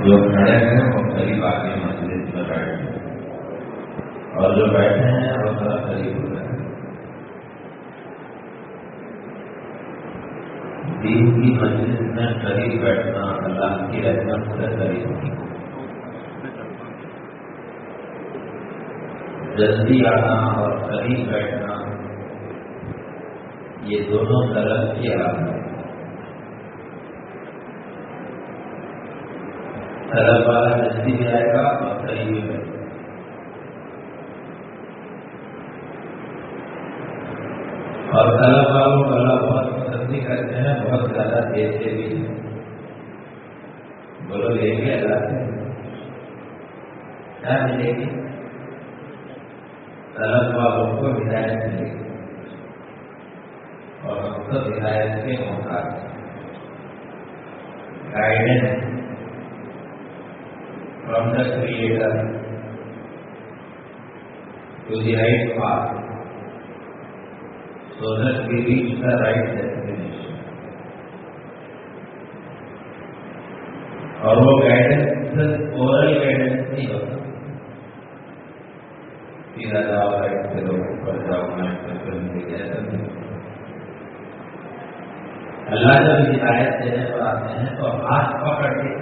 جو کھڑے ہیں وہ قریب آگے مسجد میں بیٹھے اور جو بیٹھے ہیں وہ ذرا قریب ہو ہیں۔ دین کی مسجد میں قریب بیٹھنا اللہ کی رحمت سے قریب ہوگی جلدی آنا اور قریب بیٹھنا، یہ دونوں طرف کی علامت طلب والا جلدی بھی آئے گا اور قریبی میں اور طلب والوں کو اللہ بہت پسندی کرتے ہیں بہت زیادہ دیتے بھی ہیں بولو لے گے اللہ سے کیا ملے گی طلب والوں کو ہدایت ملے گی اور ہم تو ہدایت کے محتاج guidance the Creator to the right path so that we reach the right destination. اور وہ گائیڈنس اورل گائیڈنس نہیں ہوتا۔ سیدھا جاؤ رائٹ سے لوگ اوپر جاؤ ایسا نہیں اللہ جب ہدایت دینے پر آتے ہیں تو ہاتھ پکڑ کے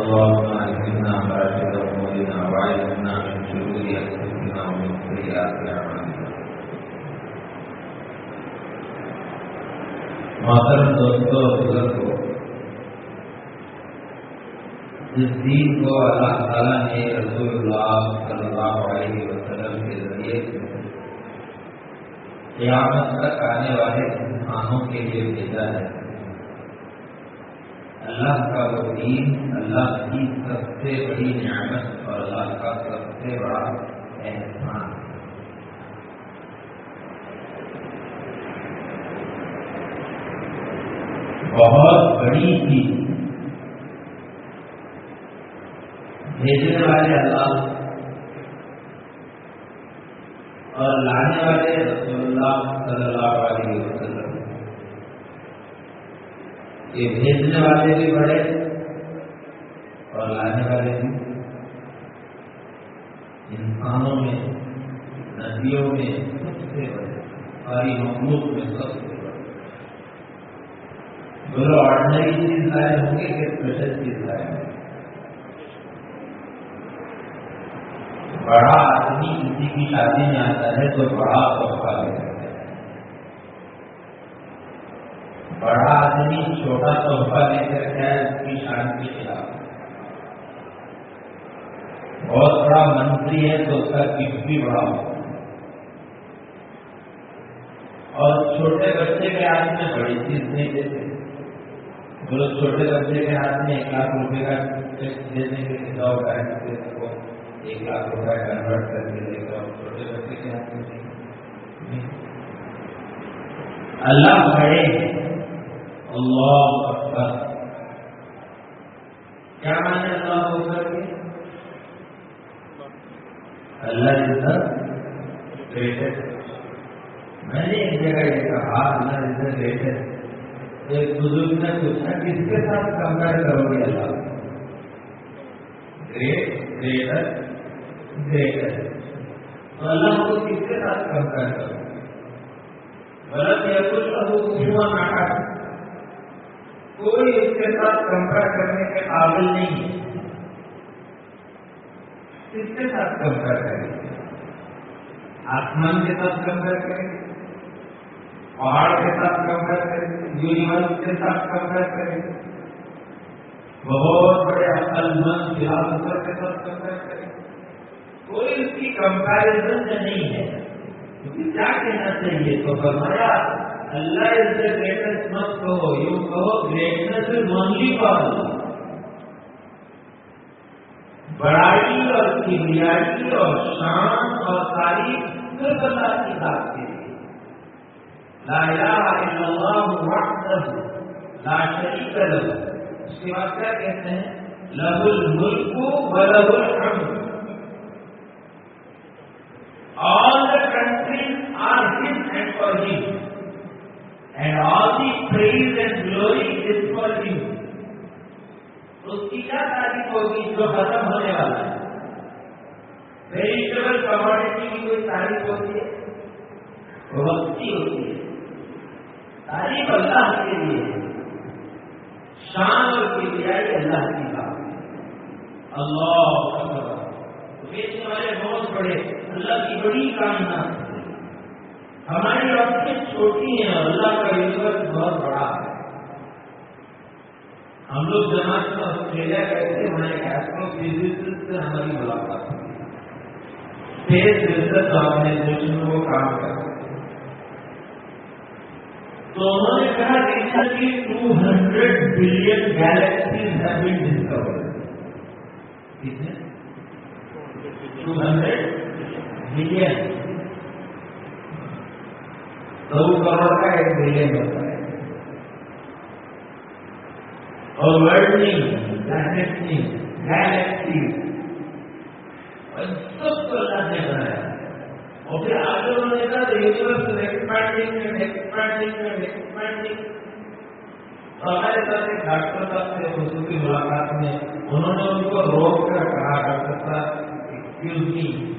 اللهم علمنا ما تدعونا وعلمنا شرور أنفسنا ومن سيئات أعمالنا محترم دوستوں بزرگوں جس دین کو اللہ تعالیٰ نے رسول اللہ صلی اللہ علیہ وسلم کے ذریعے سے قیامت تک آنے والے انسانوں کے لیے بھیجا ہے۔ اللہ کا دین اللہ کی سب سے بڑی نعمت اور اللہ کا سب سے بڑا احسان۔ بہت بڑی چیز۔ بھیجنے والے اللہ اور لانے والے رسول اللہ صلی اللہ علیہ وسلم۔ یہ بھیجنے والے بھی بڑے اور لانے والے بھی۔ انسانوں میں ندیوں میں سب سے بڑے، ساری مخلوق میں سب سے بڑے۔ بولو آرڈنری چیز لائے ہوں گے کہ اسپیشل چیز لائے ہوں گے۔ بڑا آدمی کسی کی شادی میں آتا ہے تو بڑا تحفہ لے سکتا ہے بڑا آدمی چھوٹا تحفہ لے سکتا ہے، اس کی شان کے خلاف۔ بہت بڑا منتری ہے تو اس کا گفٹ بھی بڑا ہوتا ہے اور چھوٹے بچے کے ہاتھ میں بڑی چیز نہیں دیتے۔ بولو چھوٹے بچے کے ہاتھ میں ایک لاکھ روپے کا دینے کے لیے جاؤ بینک ایک لاکھ روپے کنورٹ کر کے لے جاؤ چھوٹے بچے کے ہاتھ میں اللہ بڑے اللہ اکبر۔ کیا مانے اللہ کو کر کے اللہ جیسا گریٹسٹ میں نے ایک جگہ یہ کہا، اللہ جیسا گریٹسٹ ایک بزرگ نے پوچھا، کس کے ساتھ کمپیئر کرو گے اللہ؟ Great greater greater. تو اللہ کو کس کے ساتھ کمپیئر کرو غلط یا کچھ؟ ابو کشوا ناٹا کوئی اس کے ساتھ کمپیئر کرنے کے قابل نہیں ہے۔ کس کے ساتھ کمپیئر کریں؟ گے آسمان کے ساتھ کمپیئر کریں؟ گے پہاڑ کے ساتھ کمپیئر کریں؟ گے یونیورس کے ساتھ کمپیئر کریں؟ گے بہت بڑے عقل مند فلاسفر کے ساتھ کمپیئر کریں۔ گے کوئی اس کی کمپیرزن نہیں ہے۔ کیا کہنا چاہیے؟ تو فرمایا اللہ از دا گریٹسٹ مت کہو، یوں کہو گریٹنس از اونلی فار بڑائی اور کبریائی اور شان اور تاریخ صرف اللہ کی ذات کے لیے۔ لا الہ الا اللہ وحدہ، لا شریک له۔ اس کے بعد کیا کہتے ہیں؟ لہ الملک و لہ الحمد۔ All the countries are his and for him. And all the praise and glory is for him. اس کی کیا تعریف ہوگی جو ختم ہونے والا ہے ویجیٹیبل کموڈیٹی کی کوئی تعریف ہوتی ہے وقتی ہوتی ہے تعریف اللہ کے لیے شان اور کبریائی اللہ کی بات اللہ بیچنے والے بہت بڑے اللہ کی بڑی کائنات ہماری رفتیں چھوٹی ہیں، اللہ کا یونیورس بہت بڑا ہے۔ ہم لوگ جماعت میں آسٹریلیا گئے تھے ہمارے ایسٹرو فزسٹ سے ہماری ملاقات ہوئی۔ اسپیس ریسرچ آرگنائزیشن وہ کام کرتے تو انہوں نے کہا recently two hundred billion galaxies have been discovered کتنے؟ ٹو ہنڈریڈ بلین سو کروڑ کا ایک بلین ہوتا ہے۔ اور ورلڈنگ پلانٹنگ گیلیکسی سب کو اللہ نے بنایا۔ اور پھر آگے انہوں نے کہا یونیورس ایکسپینڈنگ ایکسپینڈنگ ایکسپینڈنگ تو ہمارے ساتھ ایک ڈاکٹر صاحب سے تھے خصوصی ملاقات میں، انہوں نے ان کو روک کر کہا، ڈاکٹر صاحب excuse me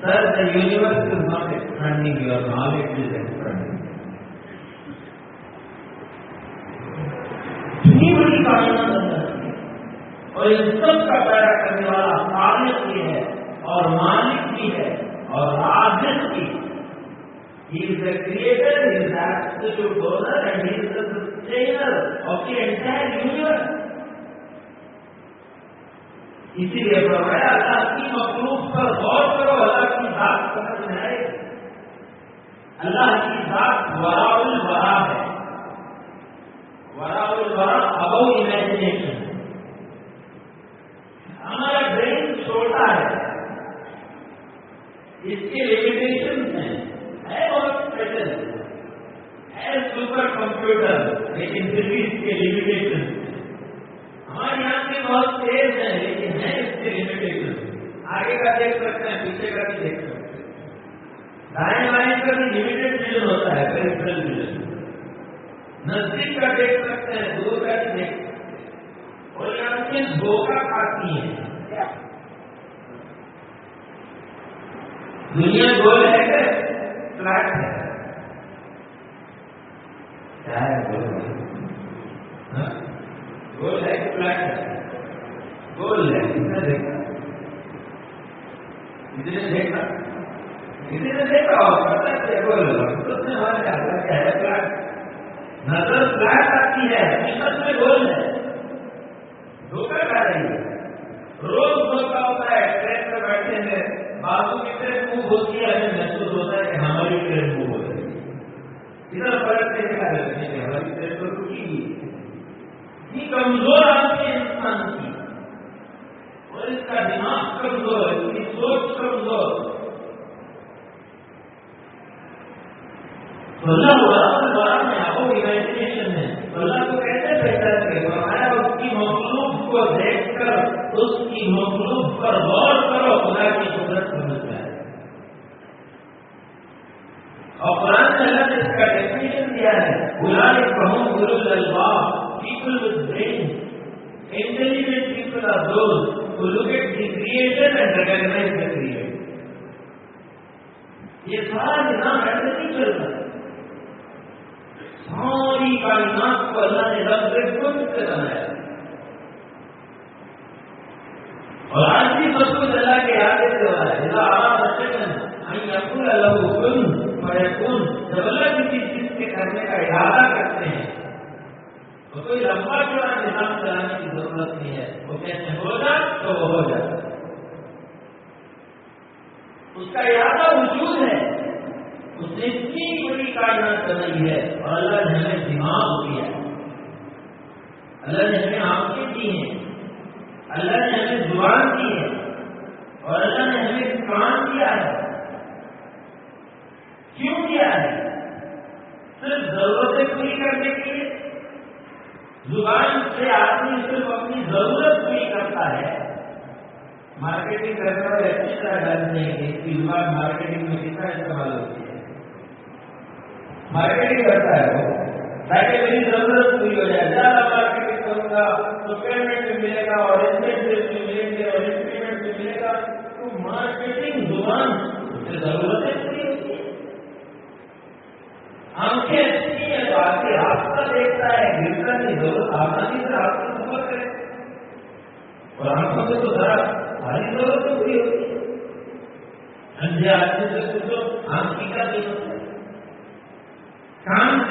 sir the universe is not expanding your knowledge is expanding اتنی بڑی کائنات اور ان سب کا پیدا کرنے والا خالق بھی ہے اور مالک بھی ہے اور رازق بھی He is the creator, he is the absolute owner, and he is the sustainer of the entire universe. اسی لیے فرمایا، اللہ کی مخلوق پر غور کرو، اللہ کی ذات سمجھ میں آئے اللہ کی ذات ورا الورا ہے۔ ورا الورا ابو امیجنیشن ہمارا برین چھوٹا ہے۔ اس کے لمیٹیشن ہیں۔ ہے بہت اسپیشل ہے سپر کمپیوٹر لیکن پھر بھی اس کے لمیٹیشن ہماری آنکھیں بہت تیز ہیں، لیکن ہے اس کے لمیٹیشن آگے کا دیکھ سکتے ہیں، پیچھے کا بھی دیکھ سکتے ہیں۔ دائیں بائیں کا بھی لمیٹیڈ ویژن ہوتا ہے پیریفرل ویژن نزدیک کا دیکھ سکتے ہیں دور کا بھی دیکھ سکتے ہیں۔ اور یہ آنکھیں دھوکہ کھاتی ہیں دنیا گول ہے کہ فلیٹ ہے؟ کیا ہے؟ گول گول ہاں؟ ہے کہ فلیٹ ہے؟ گول ہے کس نے دیکھا؟ کسی نے دیکھا؟ کسی نے دیکھا؟ اور پتا ہے؟ گول اس نے ہمارے کہا کیا ہے؟ فلیٹ نظر فلیٹ آتی ہے۔ حقیقت میں گول ہے دھوکہ کھا رہی ہے۔ روز دھوکہ ہوتا ہے۔ ٹرین میں بیٹھے ہیں بازو کی ٹرین موو ہوتی ہے۔ ہمیں محسوس ہوتا ہے کہ ہماری ٹرین موو ہو رہی فرق سے کیا کرتے ہیں کہ ہماری ٹرین تو رکی ہوئی یہ کمزور آدمی ہے انسان کی۔ اور اس کا دماغ کمزور ہے، اس کی سوچ کمزور تو اللہ برابر میں آپ امیجنیشن ہے۔ تو اللہ کو کیسے بہتر کرے فرمایا اس کی مخلوق کو دیکھ کر، اس کی مخلوق پر غور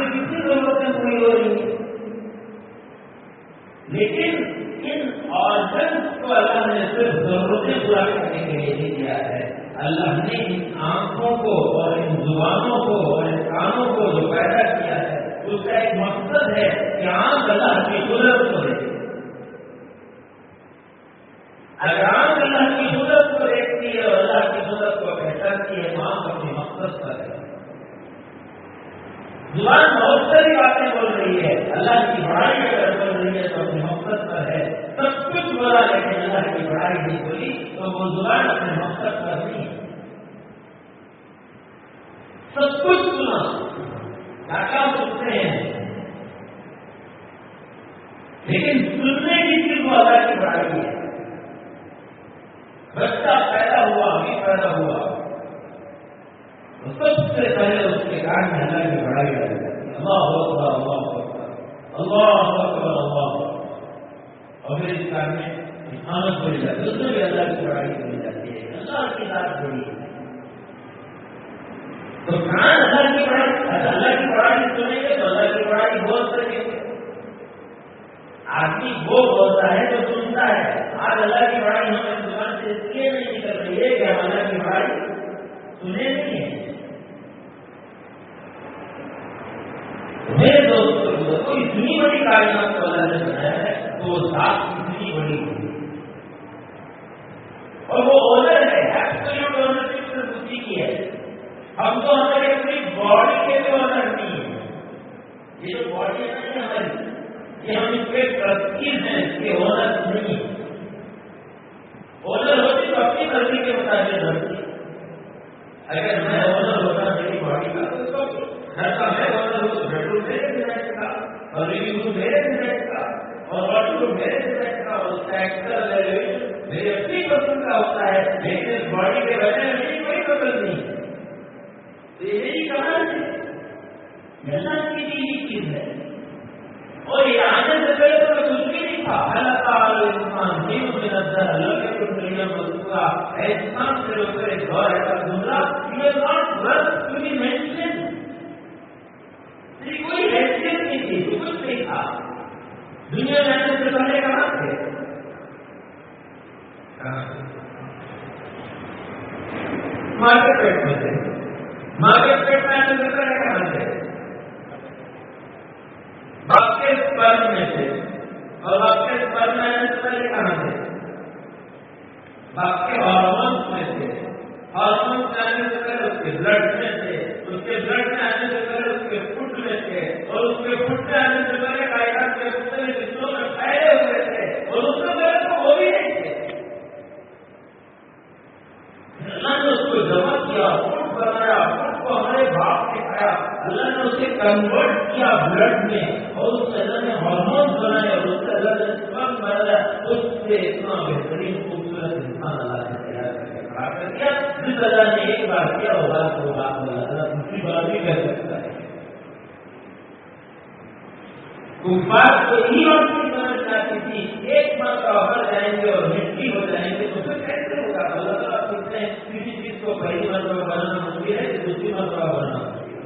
کتنی ضرورتیں پوری ہو رہی ہیں؟ لیکن ان آرگنس کو اللہ نے صرف ضرورتیں پورا کرنے کے لیے نہیں دیا ہے۔ اللہ نے ان آنکھوں کو اور ان زبانوں کو اور ان کانوں کو جو پیدا کیا ہے، اس کا ایک مقصد ہے کہ آنکھ اللہ کی قدرت کو دیکھے۔ اگر آنکھ اللہ کی قدرت کو دیکھتی ہے اور اللہ کی قدرت کو پہچانتی ہے، تو آنکھ اپنے زبان بہت ساری باتیں بول رہی ہے۔ اللہ کی بڑائی اگر بول رہی ہے تو اپنے مقصد پر ہے۔ سب کچھ بولا لیکن اللہ کی بڑائی نہیں بولی، تو وہ زبان اپنے مقصد پر نہیں۔ سب کچھ سنا۔ کاکا سنتے ہیں۔ لیکن سننے کی صرف اللہ کی بڑائی ہے۔ بچہ پیدا ہوا، ابھی پیدا ہوا۔ تو سب سے پہلے اس کے کان میں اللہ کی بڑائی آ اللہ اکبر اللہ اکبر اللہ اکبر اللہ اور پھر اس کان میں آمد بڑھ جاتی ہے۔ اس میں بھی اللہ کی بڑائی بڑھ جاتی ہے۔ اللہ کی بات بڑی ہے۔ تو کان اللہ کی بڑائی اللہ کی بڑائی سنیں گے تو اللہ کی بڑائی بول سکیں گے۔ آدمی وہ بولتا ہے جو سنتا ہے۔ آج اللہ کی بڑائی ہمیں زبان سے اس لیے نہیں نکل رہی ہے کہ ہم اللہ کی بڑائی سنے نہیں ہیں میرے دوست کو اتنی بڑی کائنات کو اللہ نے بنایا ہے تو وہ ساتھ اتنی بڑی ہوئی اور وہ اونر ہے ایپسلیوٹ اونرشپ صرف اسی کی ہے۔ ہم تو ہمارے اپنی باڈی کے بھی اونر نہیں ہے یہ جو باڈی ہے نا ہماری یہ ہم اس کے ٹرسٹیز ہیں اس کے اونر نہیں اونر ہوتی تو اپنی مرضی کے مطابق ہوتی۔ اگر میں اونر ہوتا میری باڈی کا، تو گھر کا میں اونر ہوں، تو بیڈ روم میرے ڈیزائن کا اور ریڈنگ روم میرے ڈیزائن کا اور واش روم میرے ڈیزائن کا اور اس کا ایکسل میری اپنی پسند کا ہوتا ہے۔ لیکن اس باڈی کے وجہ میں کوئی پسند نہیں ہے۔ تو یہ کہاں ہے۔ اللہ کی یہ چیز ہے۔ اور یہ آنے سے پہلے تو کچھ بھی نہیں تھا۔ اللہ تعالی انسان بھی مجھے نظر اللہ کے کچھ دنیا مذکورہ انسان سے لوگ کرے دور ایسا گزرا یہ not worth to be mention تیری کوئی حیثیت نہیں تھی تو کچھ نہیں تھا۔ دنیا میں آنے سے پہلے کہاں تھے مارکیٹ پیٹ میں تھے مارکیٹ پیٹ میں آنے سے پہلے کہاں تھے باپ کے سپرم میں تھے اور باپ کے سپرم میں آنے سے پہلے کہاں تھے باپ کے ہارمونس میں تھے ہارمونس میں آنے سے پہلے اس کے بلڈ میں تھے اس کے بلڈ میں آنے سے پہلے اس تھے اور اس کے آنے سے پہلے کائنات کے حصوں میں پھیلے ہوئے تھے اور اس پہلے تو وہ بھی نہیں تھے۔ اللہ نے اس کو جمع کیا فٹ بنایا فٹ کو ہمارے باپ نے کھایا۔ اللہ نے اسے کنورٹ کیا بلڈ میں اور اس سے اللہ نے ہارمون بنائے اور اس سے اللہ نے بنایا۔ اس سے اتنا بہترین خوبصورت انسان اللہ نے تیار کر کے کھڑا کر دیا۔ جس اللہ نے ایک بار کیا ہوگا تو بات اللہ دوسری بار بھی کر سکتا ہے کفار کو ہی اور کی سمجھ جاتی تھی ایک مرتبہ جائیں گے اور مٹی ہو جائیں گے تو پھر کیسے ہوگا اللہ تعالیٰ پوچھتے ہیں کسی چیز کو پہلی مرتبہ بنانا مشکل ہے کہ دوسری مرتبہ بنانا مشکل ہے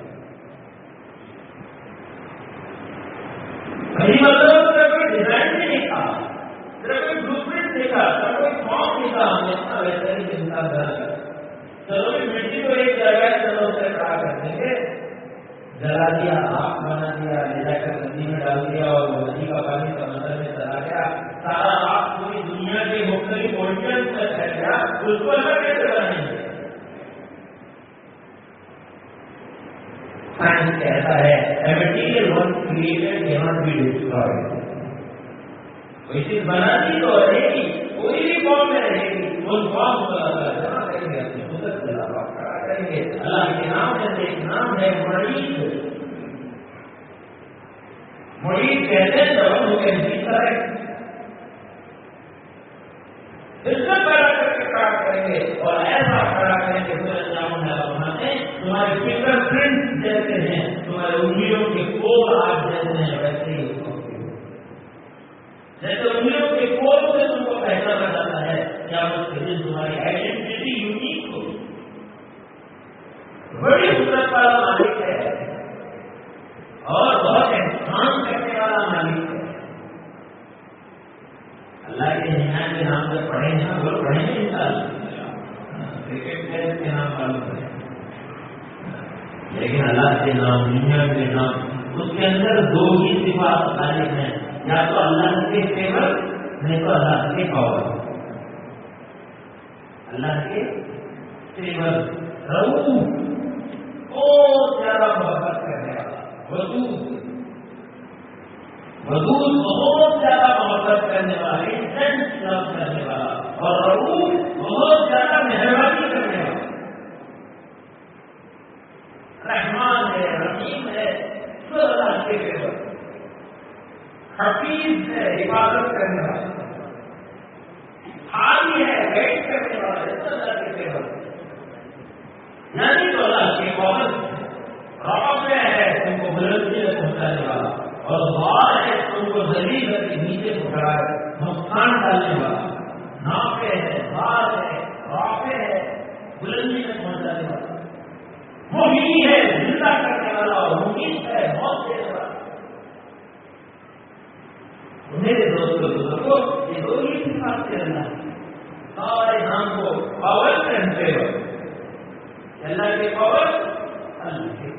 پہلی مرتبہ تو کوئی ڈیزائن بھی نہیں تھا کوئی بلو پرنٹ دیکھا کوئی فارم نہیں تھا ہم نے اتنا بہترین انسان بنا کر چلو مٹی کو ایک جگہ چلو اسے کھڑا کر دیں گے جلا دیا آگ بنا دیا لے جا کر ندی میں ڈال دیا اور ندی کا پانی سمندر میں چلا گیا سارا آگ پوری دنیا کے مختلف پولیٹن میں پھیل گیا اس کو الگ کیسے بنائیں گے سائنس کہتا ہے material once created can't be destroyed کوئی چیز بنا دی تو رہے گی کوئی بھی فارم میں رہے گی اس فارم کو اللہ جمع کریں گے اپنی قدرت کے علاوہ کھڑا کریں گے اللہ کے نام میں سے ایک نام ہے مریض مریض کہتے ہیں تو ہم لوگ جیتا ہے اس سے پیدا کر کے کھڑا کریں گے اور ایسا کھڑا کریں گے پھر انجام بناتے تمہارے فنگر پرنٹ جیسے ہیں تمہارے انگلیوں کے کول آپ جیسے ہیں ویسے ہی جیسے انگلیوں کے کول سے تم کو پہچانا جاتا ہے کیا اس کے دن تمہاری آئیڈینٹی یونیک ہو بڑی قدرت والا مالک ہے اور بہت احسان کرنے والا مالک ہے اللہ کے نام کے نام سے پڑھیں گے وہ پڑھیں گے کرکٹ پلیئر کے نام معلوم ہے لیکن اللہ کے نام دنیا کے نام اس کے اندر دو ہی صفات غالب ہیں یا تو اللہ کے فیور نہیں تو اللہ کے پاور اللہ کے فیور رہو بہت زیادہ محبت کرنے والا۔ وضو وضو بہت زیادہ محبت کرنے والا، انٹینس لو کرنے والا۔ اور رہو بہت زیادہ مہربانی کرنے والا۔ رحمان ہے، رحیم ہے سب اللہ کے فیور حفیظ ہے، حفاظت کرنے والا۔ حالی ہے ویٹ کرنے والا ہے سب اللہ کے فیور یعنی تو اللہ کے بہت راب ہے تم کو بلندی میں پہنچانے والا اور بار ہے تم کو دلیل کر کے نیچے پکڑا ہے نقصان ڈالنے والا ناپے ہے بار ہے رافے ہے بلندی میں پہنچانے والا وہی ہے زندہ کرنے والا اور ممکن ہے موت دینے والا میرے دوستوں بزرگوں یہ دو ہی صفات سے اللہ سارے نام کو پاور اینڈ فیور اللہ کے پاور اللہ کے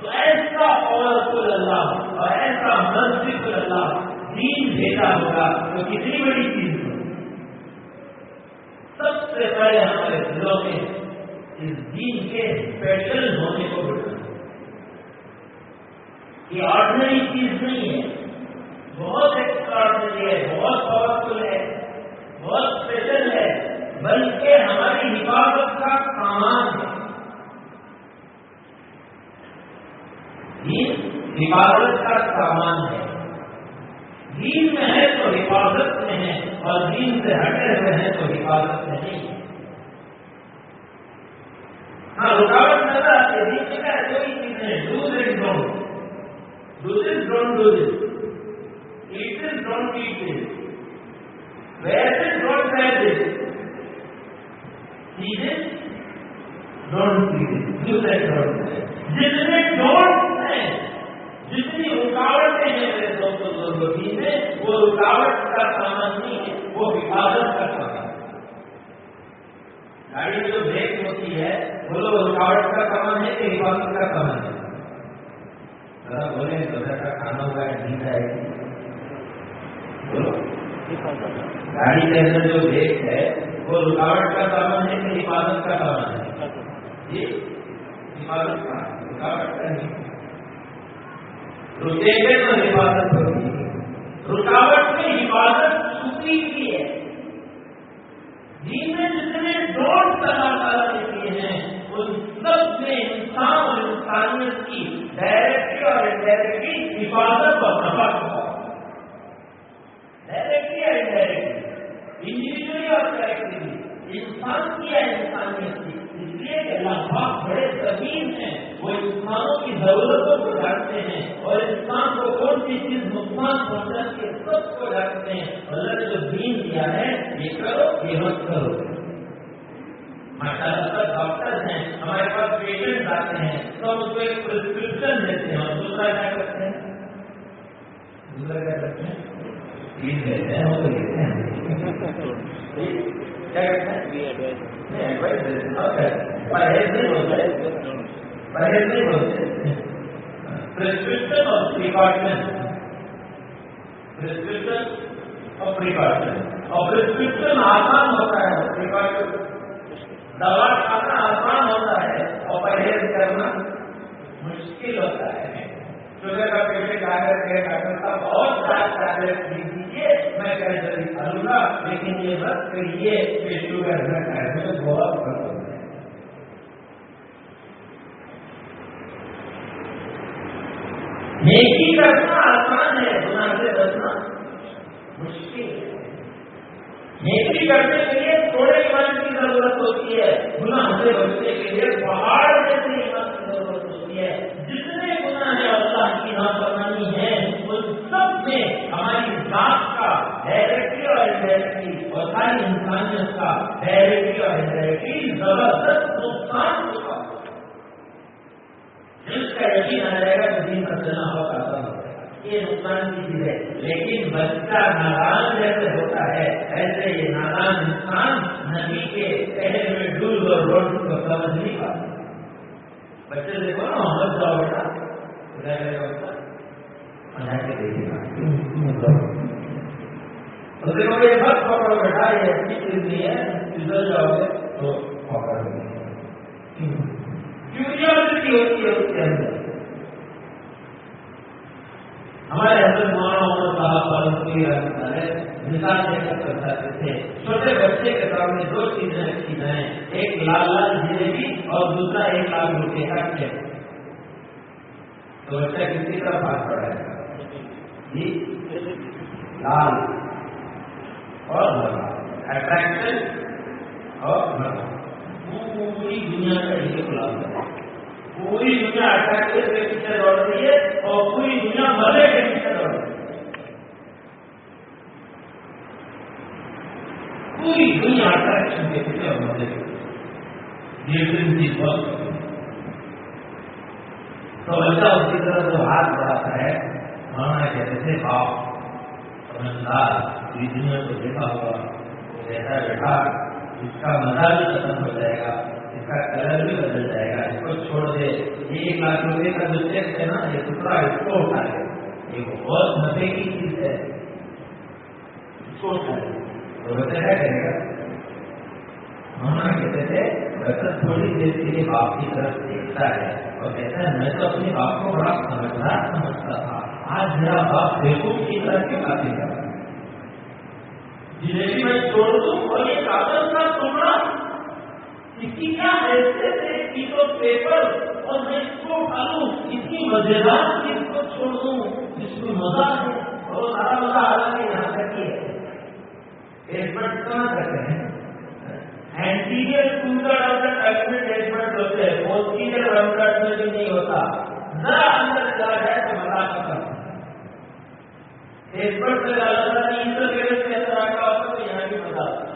تو ایسا پاورفل اللہ اور ایسا مرضی اللہ دین بھیجا ہوگا تو کتنی بڑی چیز ہو سب سے پہلے ہمارے دلوں میں اس دین کے اسپیشل ہونے کو بڑھنا یہ آرڈنری چیز نہیں ہے۔ بہت ایکسٹراڈنری ہے، بہت پاورفل ہے، بہت اسپیشل ہے۔ بلکہ ہماری حفاظت کا سامان ہے۔ دین حفاظت کا سامان ہے۔ دین میں ہے تو حفاظت میں ہے اور دین سے ہٹے ہوئے ہیں تو حفاظت میں نہیں۔ ہاں رکاوٹ نظر آتی ہے۔ دین کا کوئی چیز نہیں do's and don't do's don't do's eat don't eat wear is don't wear this چیزیں ڈونٹ جتنے ڈونٹ ہیں جتنی رکاوٹیں ہیں میرے دوستوں ضروری میں، وہ رکاوٹ کا سامان نہیں ہے، وہ حفاظت کا سامان گاڑی جو بریک ہوتی ہے، وہ لوگ رکاوٹ کا سامان ہے کہ حفاظت کا سامان ہے؟ ذرا بولے دوپہر کا کھانا ہوگا نیند آئے گی۔ بولو۔ گاڑی کے اندر جو بریک ہے وہ رکاوٹ کا سامان ہے کہ حفاظت کا سامان ہے؟ جی؟ حفاظت کا، رکاوٹ کا نہیں۔ رکے گے تو حفاظت ہوگی رکاوٹ میں حفاظت چھپی کی ہے۔ دین میں جتنے ڈوٹ اللہ تعالیٰ نے کیے ہیں، ان سب میں انسان اور انسانیت کی ڈائریکٹلی اور انڈائریکٹلی حفاظت اور نفع ہوا ڈائریکٹلی اور انڈائریکٹلی انڈیویجلی اور انسان کی یا انسانیت کی اس لیے کہ اللہ پاک بڑے زمین ہیں وہ انسانوں کی ضرورتوں کو جانتے ہیں اور انسان کو کون سی چیز نقصان پہنچاتی ہے سب کو جانتے ہیں اللہ نے جو دین دیا ہے یہ کرو یہ مت کرو ماشاء اللہ ڈاکٹر ہیں ہمارے پاس پیشنٹ آتے ہیں تو ہم اس کو ایک پرسکرپشن دیتے ہیں اور دوسرا کیا کرتے ہیں دوسرا کیا کرتے ہیں پرہیز نہیں ہوتا پرہیز نہیں ہوتے پرسکرپشن اور پریکاشن پرسکرپشن اور پریکاشن اور پرسکرپشن آسان ہوتا ہے پریکاشن دوا کھانا آسان ہوتا ہے اور پرہیز کرنا مشکل ہوتا ہے شوگر کا پیشنٹ آ کر کے ڈاکٹر صاحب بہت سارا ٹیبلٹ لکھ دیجیے میں کہیں جلدی کھا گا لیکن یہ مت کریے کہ شوگر نہ کھائے مجھے بہت پسند نیکی کرنا آسان ہے گناہ سے بچنا مشکل ہے نیکی کرنے کے لیے تھوڑے ایمان کی ضرورت ہوتی ہے گناہ سے بچنے کے لیے پہاڑ جیسے ایمان کی ضرورت ہوتی ہے جتنے گناہ ہے۔ اللہ کی نافرمانی ہے، ان سب میں ہماری ذات کا ڈائریکٹلی اور انڈائریکٹلی اور ساری انسانیت کا ڈائریکٹلی اور انڈائریکٹلی زبردست نقصان ہوگا جس کا یقین آ جائے گا تو دن کا چلنا بہت آسان ہو یہ نقصان کی چیز ہے۔ لیکن بچہ نادان جیسے ہوتا ہے، ایسے یہ نادان انسان ندی کے پہلے میں ڈول اور روڈ کو سمجھ نہیں پاتا۔ بچے دیکھو نا محمد جاؤ بیٹا۔ بنا یہ اچھی چیز نہیں ہے جاؤ گے تو پکڑ ہوتی ہے اس کے اندر ہمارے حضرت مولانا محمد صاحب فاروقی رحمۃ اللہ مثال دے کر کرتے تھے چھوٹے بچے کے سامنے دو چیزیں رکھی جائیں ایک لال لال جلیبی اور دوسرا ایک لاکھ روپے کا چیک تو بچہ کسی طرف ہاتھ پڑا ہے جی؟ لال۔ اور اٹریکشن اور پوری دنیا کا یہ گلاب ہے پوری دنیا اٹریکٹو کے پیچھے دوڑ رہی ہے اور پوری دنیا مزے کے پیچھے دوڑ رہی ہے۔ پوری دنیا اٹریکشن کے پیچھے اور مزے کے یہ فلم چیز بہت۔ تو بچہ اس کی طرف جو ہاتھ بڑھاتا ہے مانا کہتے تھے باپ سمجھدار پوری دنیا کو دیکھا ہوا وہ کہتا بیٹا، اس کا مزہ بھی ختم ہو جائے گا، اس کا کلر بھی بدل جائے گا، اس کو چھوڑ دے۔ یہ ایک لاکھ روپے کا جو چیک ہے نا، یہ ٹکڑا اس کو اٹھا لے یہ بہت مزے کی چیز ہے۔ اس کو اٹھا لے تو بچہ کیا کرے گا مانا کہتے تھے بچہ تھوڑی دیر کے لیے باپ کی طرف دیکھتا ہے اور کہتا ہے، میں تو اپنے باپ کو بڑا سمجھدار سمجھتا تھا۔ آج میرا باپ بیوقوف کی طرح کیوں باتیں کر رہا جلیبی میں چھوڑ دوں اور یہ کاغذ کا ٹکڑا۔ کسی کا ایسے سے پیپر پیپر اور میں اس کو کھالوں اتنی مزیدار چیز کو چھوڑ دوں جس میں مزہ ہے اور سارا مزہ الگ یہاں تک ہی ہے۔ ایڈمنٹ کہاں کرتے ہیں اینٹیریئر ٹوٹر اور ایڈمنٹ ایڈمنٹ ہوتے ہیں پوسٹیریئر ونکٹ میں بھی نہیں ہوتا ذرا اندر چلا جائے تو مزہ ختم ایڈمنٹ سے زیادہ انٹرفیئرنس کے اندر آ ہوتا تو یہاں بھی مزہ آتا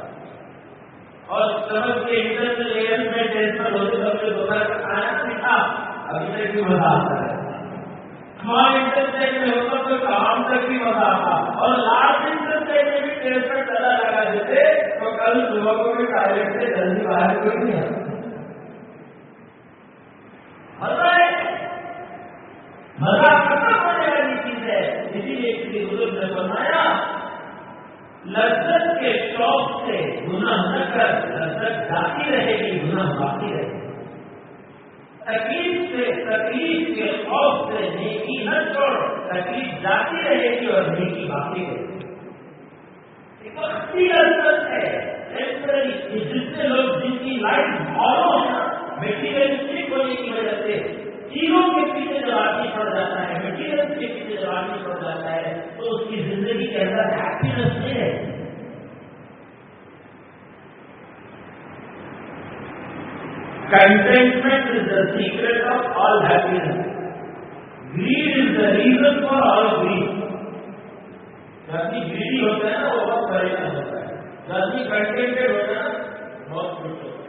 اور سمجھ کے انٹر لیئر میں ٹرانسفر ہوتے سب سے دوبارہ کا کھانا سیکھا ابھی تک بھی مزہ آتا ہے اسمال انٹرسٹیٹ میں ہوتا تو کام تک بھی مزہ آتا۔ اور لاسٹ انٹرسٹیٹ میں بھی ٹرانسفر چلا لگا دیتے تو کل صبح کو بھی ٹائلٹ سے جلدی باہر کوئی نہیں آتا۔ مزہ ہے۔ مزہ ختم ہونے والی چیز ہے۔ اسی لیے کسی بزرگ نے فرمایا، لذت کے شوق سے گناہ نہ کر، لذت جاتی رہے گی، گناہ باقی رہے گی۔ تکلیف سے تکلیف کے خوف سے نیکی نہ چھوڑ، تکلیف جاتی رہے گی اور نیکی باقی رہے گی۔ ایک ہے۔ جتنے لوگ جن کی لائف فالو ہے میٹیریلسٹک ہونے کی وجہ سے چیزوں کے پیچھے جب آدمی پڑ جاتا ہے مٹیریل کے پیچھے جب آدمی پڑ جاتا ہے، تو اس کی زندگی کے اندر ہیپینس نہیں ہے۔ Contentment is the secret of all happiness greed is the reason for all greed جب گریڈی ہوتا ہے نا وہ بہت پریشان ہوتا ہے جب کنٹینٹڈ ہوتا ہے نا بہت خوش ہوتا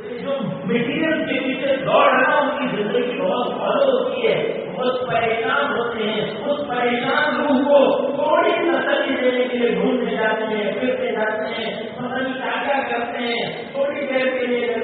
ہے جو مٹیریل کے پیچھے دوڑ ہے نا ان کی زندگی بہت فالو ہوتی ہے بہت پریشان ہوتے ہیں اس پریشان روح کو تھوڑی تسلی دینے کے لیے ڈھونڈنے جاتے ہیں پھرتے جاتے ہیں پتہ نہیں کیا کیا کہتے تھے کہ وہ مزاق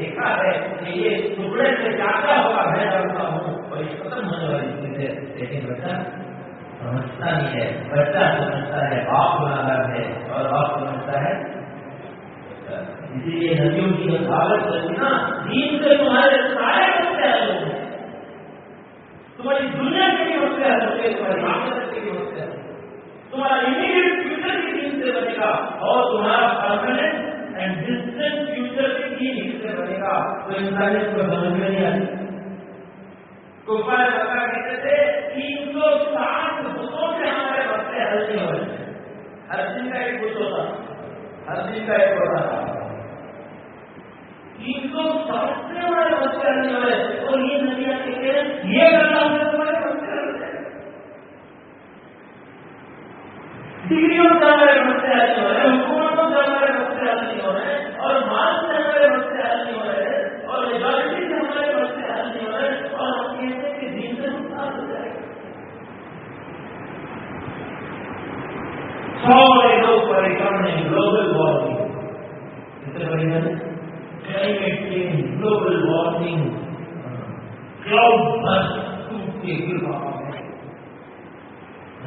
دیکھا ہے کہ یہ ٹکڑے سے کیا کیا ہوگا میں جانتا ہوں۔ اور یہ ختم ہونے والی چیز ہے۔ لیکن بچہ سمجھتا نہیں ہے۔ بچہ سمجھتا ہے۔ باپ گناگر ہے اور باپ سمجھتا ہے۔ اسی لیے ندیوں کی حالت رہتی دین سے تمہارے سارے بچے حل ہوتے ہیں تمہاری دنیا کے لیے ہوتے حل ہوتے ہیں تمہاری معاشرت کے لیے ہوتے ہیں تمہارا امیڈیٹ فیوچر بھی دین سے بنے گا اور تمہارا پرماننٹ اینڈ ڈسٹینٹ فیوچر بھی دین سے بنے گا تو انسانیت کو سمجھ میں نہیں آتی تو کفار بکا کہتے تھے تین سو ساٹھ بتوں سے ہمارے مسئلے حل نہیں ہو رہے ہر دن کا ایک بت ہوتا ہر دن کا ایک ہوتا تھا تین سو ساٹھ سے ہمارے مسئلے حل نہیں ہو رہے اور یہ ندیاں کہتے ہیں یہ کرنا ہمیں تمہارے مسئلے حل ہے ڈگریوں سے ہمارے مسئلے حل نہیں ہو رہے ہو رہے اور مال سے ہمارے مسئلے حل نہیں ہو رہے اور سے ہمارے مسئلے حل نہیں ہو رہے اور ہم کہتے ہیں کہ دین سے نقصان ہو جائے۔ گا سارے لوگ پریشان ہیں global warming climate change global warming cloudburst ٹوٹ کے گر رہا ہے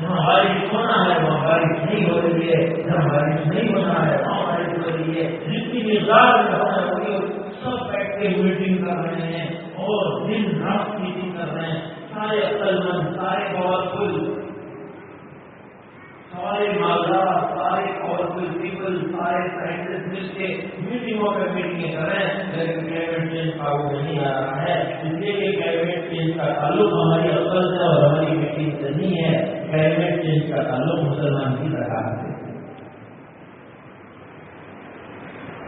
جہاں بارش ہونا ہے، وہاں بارش نہیں ہو رہی ہے۔ جہاں بارش نہیں ہونا ہے، وہاں ہے جتنی مزاج میں ہونا ہو ہے سب بیٹھ کے میٹنگ کر رہے ہیں اور دن رات میٹنگ کر رہے ہیں۔ سارے عقل مند سارے پاورفل سارے مالدار، سارے پاورفل پیپل، سارے سائنٹسٹ مل کے میٹنگوں پہ میٹنگیں کر رہے ہیں۔ لیکن کلائمیٹ چینج کا وہ نہیں آ رہا ہے۔ اس لیے کہ کلائمیٹ چینج کا تعلق ہماری عقل سے اور ہماری میٹنگ سے نہیں ہے۔ کلائمیٹ چینج کا تعلق مسلمان کی سرکار سے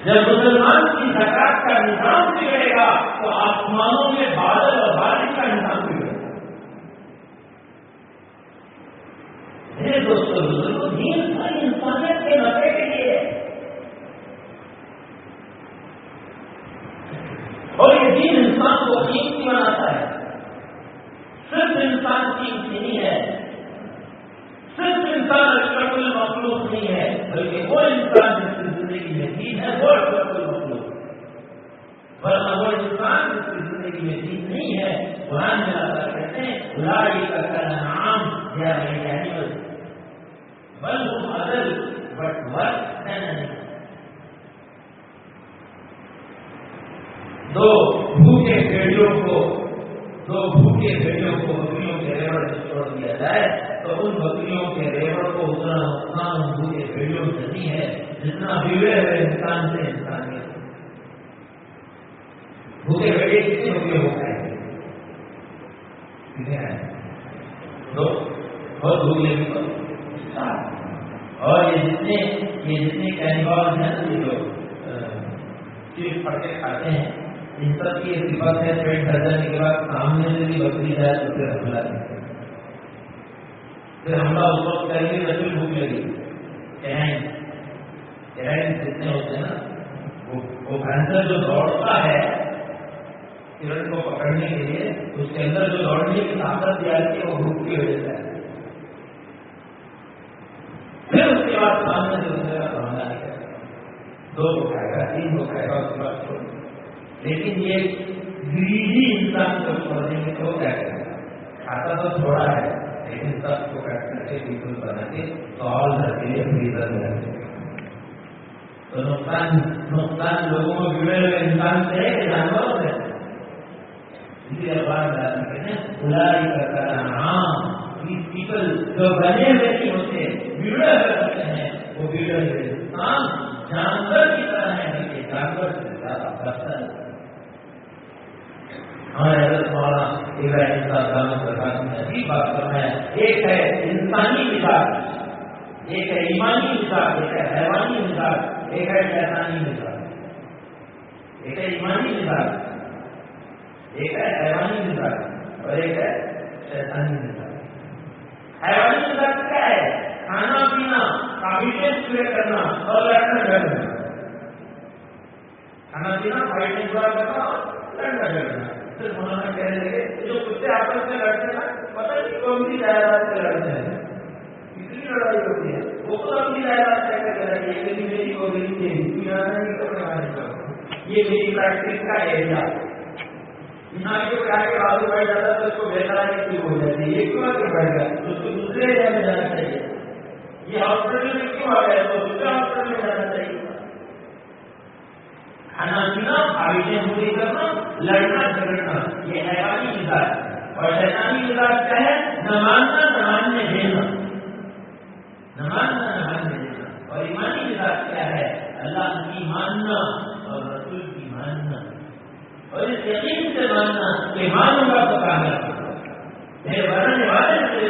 جب مسلمان کی زکات کا نظام بگڑے گا تو آسمانوں میں بادل اور بارش کا نظام بگڑے گا۔ میرے دوستوں بزرگوں دین ساری انسانیت کے نفے کے لیے اور یہ دین انسان کو قیمتی بناتا ہے۔ صرف انسان قیمتی نہیں ہے۔ صرف انسان اشرف المخلوق نہیں ہے، بلکہ وہ انسان جس زندگی میں دین ہے، وہ اشرف المخلوق ورنہ وہ انسان جس کی زندگی میں دین نہیں ہے، قرآن میں اللہ کہتے ہیں لاڑی کا کرنا عام یا اینیمل بل ہم ادل بٹ ورک نہیں دو بھوکے بھیڑیوں کو، دو بھوکے بھیڑیوں کو بکریوں کے ریوڑ سے چھوڑ دیا جائے، تو ان بکریوں کے ریوڑ کو اتنا نقصان ان بھوکے بھیڑیوں سے نہیں ہے۔ جتنا بگڑے ہوئے انسان سے انسان کے بھوکے بھیڑے کتنے بکرے ہو گئے۔ دو بہت بھوکے اور یہ جتنے یہ جتنے کینبال ہیں، یہ جو چیز پڑھ کے کھاتے ہیں، ان سب کی صفت ہے، پیٹ بھر جانے کے بعد سامنے سے بھی بکری جائے تو پھر حملہ کرتے پھر حملہ اس وقت کریں گے جب بھی بھوک لگی جتنے ہوتے ہیں نا، وہ کینسر جو دوڑتا ہے کرن کو پکڑنے کے لیے، اس کے اندر جو دوڑنے کی طاقت دی آتی ہے، وہ بھوک کی وجہ سے پھر اس کے بعد سامنے سے دوسرے کا حملہ نہیں کرے دو کو کھائے گا، تین کو کھائے گا، اس کے بعد چھوڑ۔ لیکن یہ گریجی انسان کو چھوڑ دیں گے تو کیا کرے گا۔ کھاتا تو تھوڑا ہے، لیکن سب کو کٹ کر کے بالکل بنا کے تو اور گھر کے لیے فریزر میں رکھ دیں تو نقصان نقصان لوگوں کو بگڑے ہوئے انسان سے ہے کہ جانوروں سے اسی لیے بات کہتے بلائی کا کرنا پیپل جو بنے ہوئے نہیں ہوتے بگڑے ہوئے ہوتے ہیں وہ بگڑے ہوئے انسان جانور کی طرح ہے بلکہ جانور سے زیادہ بہتر ہمارے حضرت مولانا ابراہیم صاحب دامت پرکاش نے عجیب بات کرنا ہے ایک ہے انسانی مزاج ایک ہے ایمانی مزاج ایک ہے حیوانی مزاج ایک ہے شیطانی مزاج ایک ہے ایمانی مزاج ایک ہے حیوانی مزاج اور ایک ہے شیطانی مزاج حیوانی مزاج کیا ہے؟ کھانا پینا قابلیت پورے کرنا، اور لڑنا جھگڑنا۔ کھانا پینا فائٹنگ پورا کرنا اور لڑنا جھگڑنا۔ پھر مولانا کہنے لگے جو کتے آپس میں لڑتے ہیں پتہ نہیں کون سی جائیداد سے لڑتے ہیں۔ کتنی لڑائی ہوتی ہے۔ وہ تو اپنی یہ میری پریکٹس کا ایریا یہاں کے جاتا تو اس کو ہو جاتی ہے۔ یہ کیوں آگے بڑھ گیا تو اس کو دوسرے ایریا میں جانا چاہیے یہ ہاسپٹل میں کیوں آ گیا تو دوسرے ہاسپٹل میں جانا چاہیے کھانا پینا پوری کرنا لڑنا جھگڑنا یہ حیوانی مزاج اور شیطانی مزاج کیا ہے؟ نہ ماننا نہ ماننے دینا نہ ماننا نہ ماننے دینا اور ایمانی مزاج کیا ہے؟ اللہ کی ماننا اور رسول کی ماننا۔ اور اس یقین سے ماننا کہ مانوں گا تو کامیاب میرے بنانے والے نے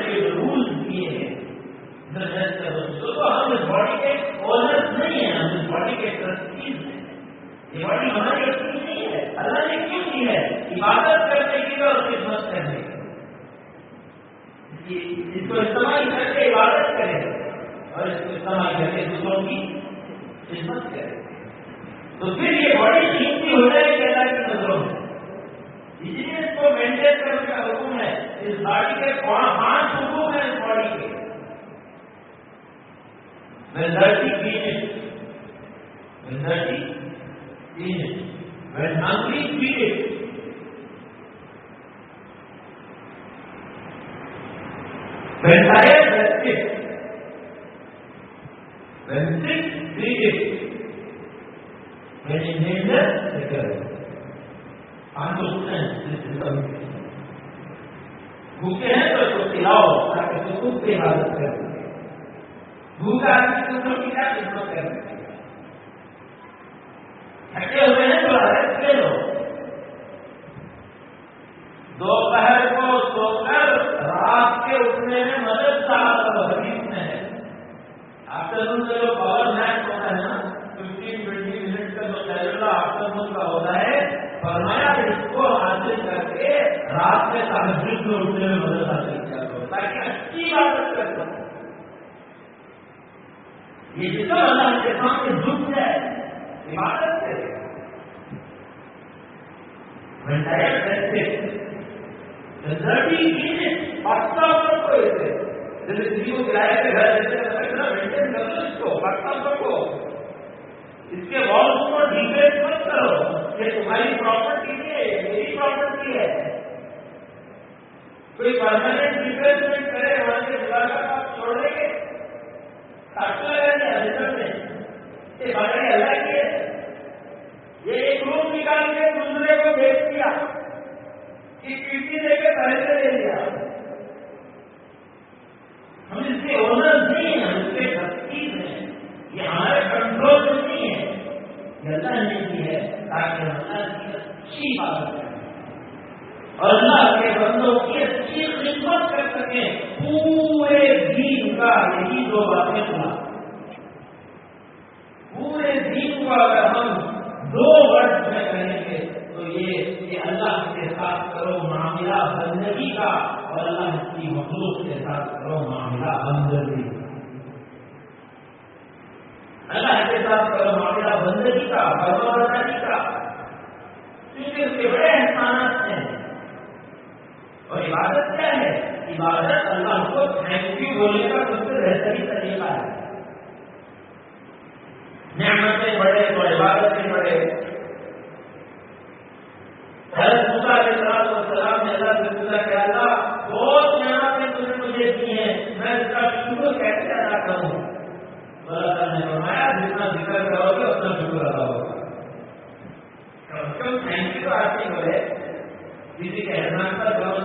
والس کو مت کرو یہ تمہاری پراپرٹی ہے میری پراپرٹی ہے کوئی پرماننٹ ریپلیسمنٹ کرے وہاں کے بلا کر آپ چھوڑ دیں گے یہ بڑے اللہ کی ہے یہ ایک روم نکال کے دوسرے کو بیچ دیا کہ کسی دے کے پیسے لے لیا ہم اس کے اونر نہیں ہیں، ہم اس کے تقسیم ہیں۔ یہ ہمارے کنٹرول میں اللہ نے کی ہے، تاکہ ہم اللہ کی اچھی بات کریں۔ اور اللہ کے بندوں کی اچھی خدمت کر سکیں۔ پورے دین کا یہی دو باتیں سنا۔ پورے دین کو اگر ہم دو ورڈ میں کہیں گے، تو یہ کہ اللہ کے ساتھ کرو معاملہ بندگی کا اور اللہ کی مخلوق کے ساتھ کرو معاملہ بندگی۔ اللہ کے ساتھ کرو معاملہ بندگی کا برداری کا۔ کیونکہ اس کے بڑے احسانات ہیں۔ اور عبادت کیا ہے؟ عبادت اللہ کو تھینک یو بولنے کا سب سے بہترین طریقہ ہے۔ نعمتیں بڑھے تو عبادتیں بڑھے۔ حضرت موسیٰ علیہ السلام والسلام نے اللہ سے پوچھا کہ اللہ، بہت نعمتیں تم نے مجھے دی ہیں، میں اس کا شکر کیسے ادا کروں؟ نے فرمایا، جتنا ذکر کرو گے اتنا شکر ادا ہوگا۔ کم سے کم تھینک یو آپ بولے۔ کسی کے احسان پر کرو۔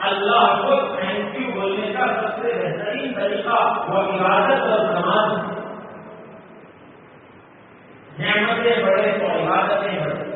اللہ کو تھینک یو بولنے کا سب سے بہترین طریقہ وہ عبادت اور نماز نعمتیں بڑھے تو عبادتیں بڑھے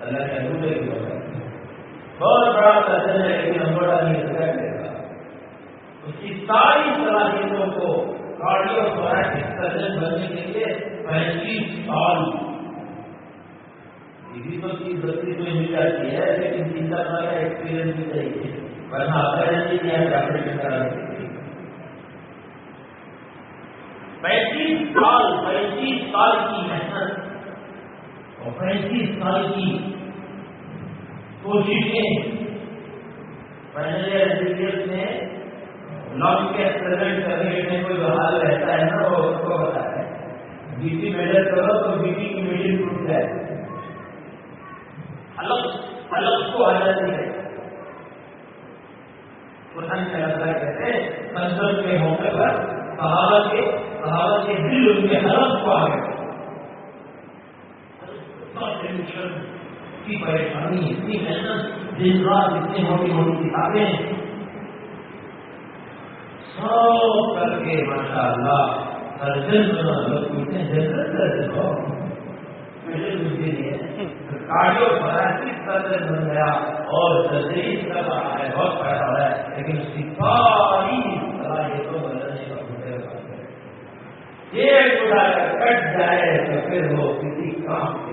اللہ کے روپے کی محتاج بہت بڑا سرجن ہے لیکن ہم بڑا نہیں کرے گا اس کی ساری صلاحیتوں کو کارڈیو تھوریٹک سرجن بننے کے لیے پینتیس سال۔ یہ تو تیس بتیس میں مل جاتی ہے، لیکن تین سال کا ایکسپیرئنس بھی چاہیے ورنہ آپریشن کیا ہے آپریشن کرانے کے لیے پینتیس سال پینتیس سال کی محنت اور پینتیس سال کی کوششیں پہلے میں لانگ کے ایکسپریمنٹ کرنے میں کوئی حال رہتا ہے نا، وہ اس کو بتا ہے۔ بی پی میجر کرو تو بی پی کی میڈل ٹوٹ جائے۔ الگ الگ کو آ جاتی ہے۔ قرآن کے اللہ کہتے ہیں کنسل کے موقع پر، صحابہ کے صحابہ کے دل ان کے الگ کو آ گئے اتنی پریشانی اتنی محنت دن رات اتنی موٹی موٹی کتابیں سب کر کے ماشاء اللہ surgeon general cardiothoracic surgeon بن گیا اور رہا ہے بہت ہو رہا ہے لیکن اس کی ساری صلاحیتوں بدلنے کا مجھے یہ کٹ جائے تو پھر وہ کسی کام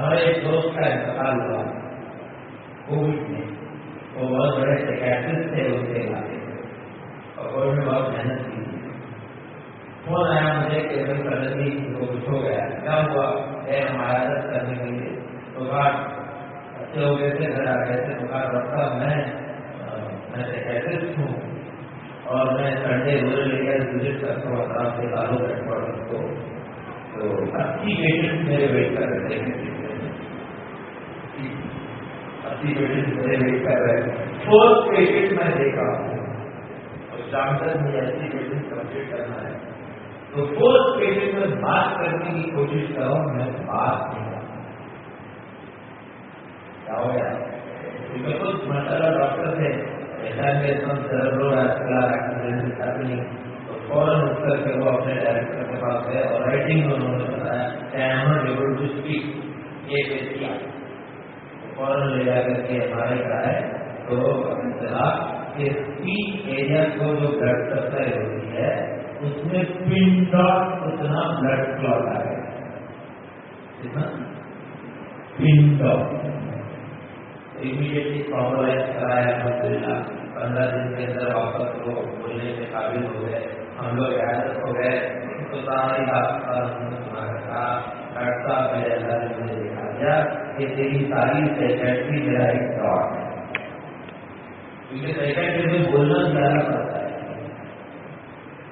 ہمارے ایک دوست کا انتقال ہوا۔ کووڈ میں۔ وہ بہت بڑے سیکٹرسٹ تھے اس کے علاقے اور کووڈ میں بہت محنت کی۔ فون آیا مجھے کہ بھائی پرگتی کو کچھ ہو گیا۔ کیا ہوا؟ ہے ہمارا عادت کرنے کے لیے۔ تو کہا اچھے ہو گئے تھے، گھر آ گئے تھے۔ تو کہا ڈاکٹر میں میں سیکٹرسٹ ہوں۔ اور میں سنڈے روز لے کر وزٹ کرتا ہوں۔ اطراف کے تعلق ہیڈ کوارٹر کو۔ تو اسی پیشنٹ میرے ویٹ کر رہے۔ تھے اسی پیشنٹ میرے فورتھ پیشنٹ میں دیکھا اور ڈاکٹر مجھے اسی پیشنٹ کمپلیٹ کرنا ہے۔ تو فورتھ پیشنٹ میں بات کرنے کی کوشش میں بات نہیں کیا کیونکہ مسئلہ ڈاکٹر تھے ایسا کہ فوراً اٹھ کر کے وہ اپنے ڈائریکٹر کے پاس گئے اور رائٹنگ میں انہوں نے بتایا کہ I am not able to speak یہ کیا فوراً لے جا کر کے ایم آر آئی کرائے تو چلا کہ اسپیچ ایریا کو جو بلڈ سپلائی ہوتی ہے، اس میں پن ڈاٹ اتنا بلڈ کلاٹ آ گیا پن ڈاٹ۔ امیڈیٹلی پرابلائز کرایا الحمد للہ پندرہ دن کے اندر واپس وہ بولنے کے قابل ہو گئے۔ ہم لوگ عادت ہو گئے۔ تو ساری بات سنا رکھا ڈاکٹر صاحب میرے اللہ نے مجھے دکھا دیا کہ تیری ساری سیکٹری میرا ایک ڈاٹ ہے۔ کیونکہ سیکٹری میں بولنا زیادہ پڑتا ہے۔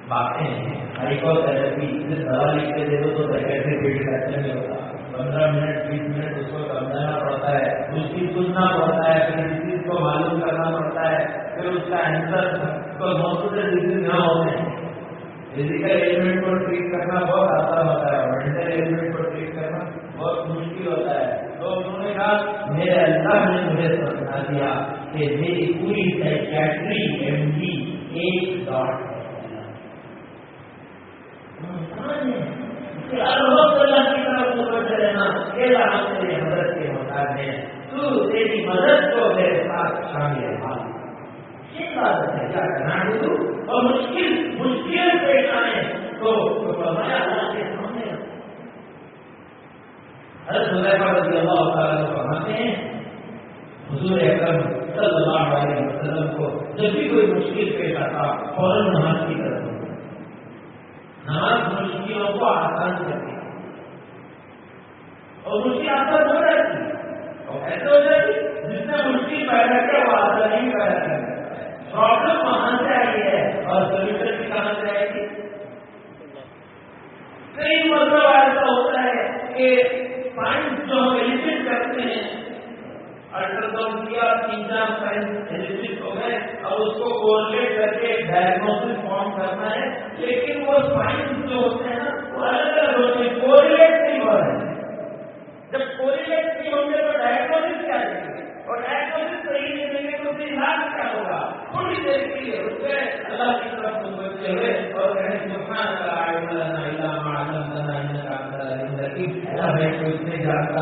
باتیں ہائیکو تھراپی دوا لکھ کے دے دو تو سیکٹری فیلڈ ایکشن نہیں ہوتا پندرہ منٹ، بیس منٹ، اس کو سمجھانا پڑتا ہے۔ اس کی سننا پڑتا ہے، پھر کسی چیز کو معلوم کرنا پڑتا ہے۔ پھر اس کا آنسر کو موجود نہ ہوتے ہیں۔ فزیکل ایلیمنٹ کو ٹریٹ کرنا بہت آسان ہوتا ہے مینٹل ایلیمنٹ کو ٹریٹ کرنا بہت مشکل ہوتا ہے۔ تو انہوں نے کہا میرے اللہ نے مجھے سمجھا دیا کہ میری پوری سائکیٹری ایم ڈی ایک ڈاٹ مدد کے محتاج ہے۔ تو تیری مدد کو میرے ساتھ شامل ہے۔ یہ بات ہے، کیا کرنا اور مشکل مشکل تو فرمایا اللہ کے سامنے حضرت حضیفہ رضی اللہ تعالیٰ فرماتے ہیں، حضور اکرم صلی اللہ علیہ وسلم کو جب بھی کوئی مشکل پیش آتا، فوراً نماز کی طرف نماز مشکلوں کو آسان کرتی۔ اور مشکل آسان ہو جاتی۔ اور ایسے ہو جاتی جس نے مشکل پیدا کیا وہ آسان نہیں پیدا کرتا پرابلم وہاں سے آئی ہے اور سولوشن بھی کہاں سے آئے گی کئی مطلب ایسا ہوتا ہے کہ سائنس جو ہم ایلیمنٹ کرتے ہیں الٹراساؤنڈ کیا، تین چار سائنس ایلیمنٹ ہو گئے اور اس کو کوریلیٹ کر کے ڈائگنوس فارم کرنا ہے۔ لیکن وہ سائنس جو ہوتے ہیں نا، وہ الگ الگ ہوتے ہیں کوریلیٹ نہیں ہو رہے۔ ہیں جب کوریلیٹ نہیں ہوں گے تو ڈائگنوس کیا دیں گے؟ اور ڈائگنوس صحیح نہیں دیں گے تو پھر علاج کیا ہوگا۔ لیے اللہ کی طرف متوجہ ہوئے اور کہیں سبحان اللہ الا علمتنا انت اللہ جانتا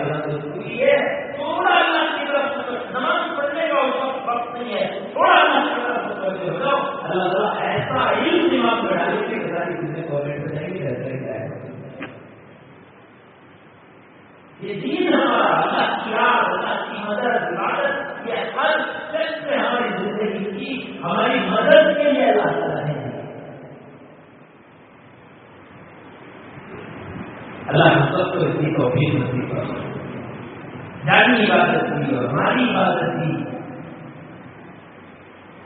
والا تو تو یہ تھوڑا اللہ کی طرف نماز پڑھنے کا اس وقت وقت نہیں ہے۔ تھوڑا اللہ کی طرف ہو جاؤ۔ اللہ تعالیٰ ایسا علم دماغ میں ڈالے کہ گورنمنٹ میں نہیں رہتے یہ دین ہمارا، اللہ اللہ کی مدد عبادت یہ ہر شخص میں ہماری زندگی کی ہماری مدد کے لیے اللہ تعالیٰ ہے۔ اللہ ہم سب کو اتنی توفیق نصیب کر جانی عبادت کی اور ہماری عبادت کی۔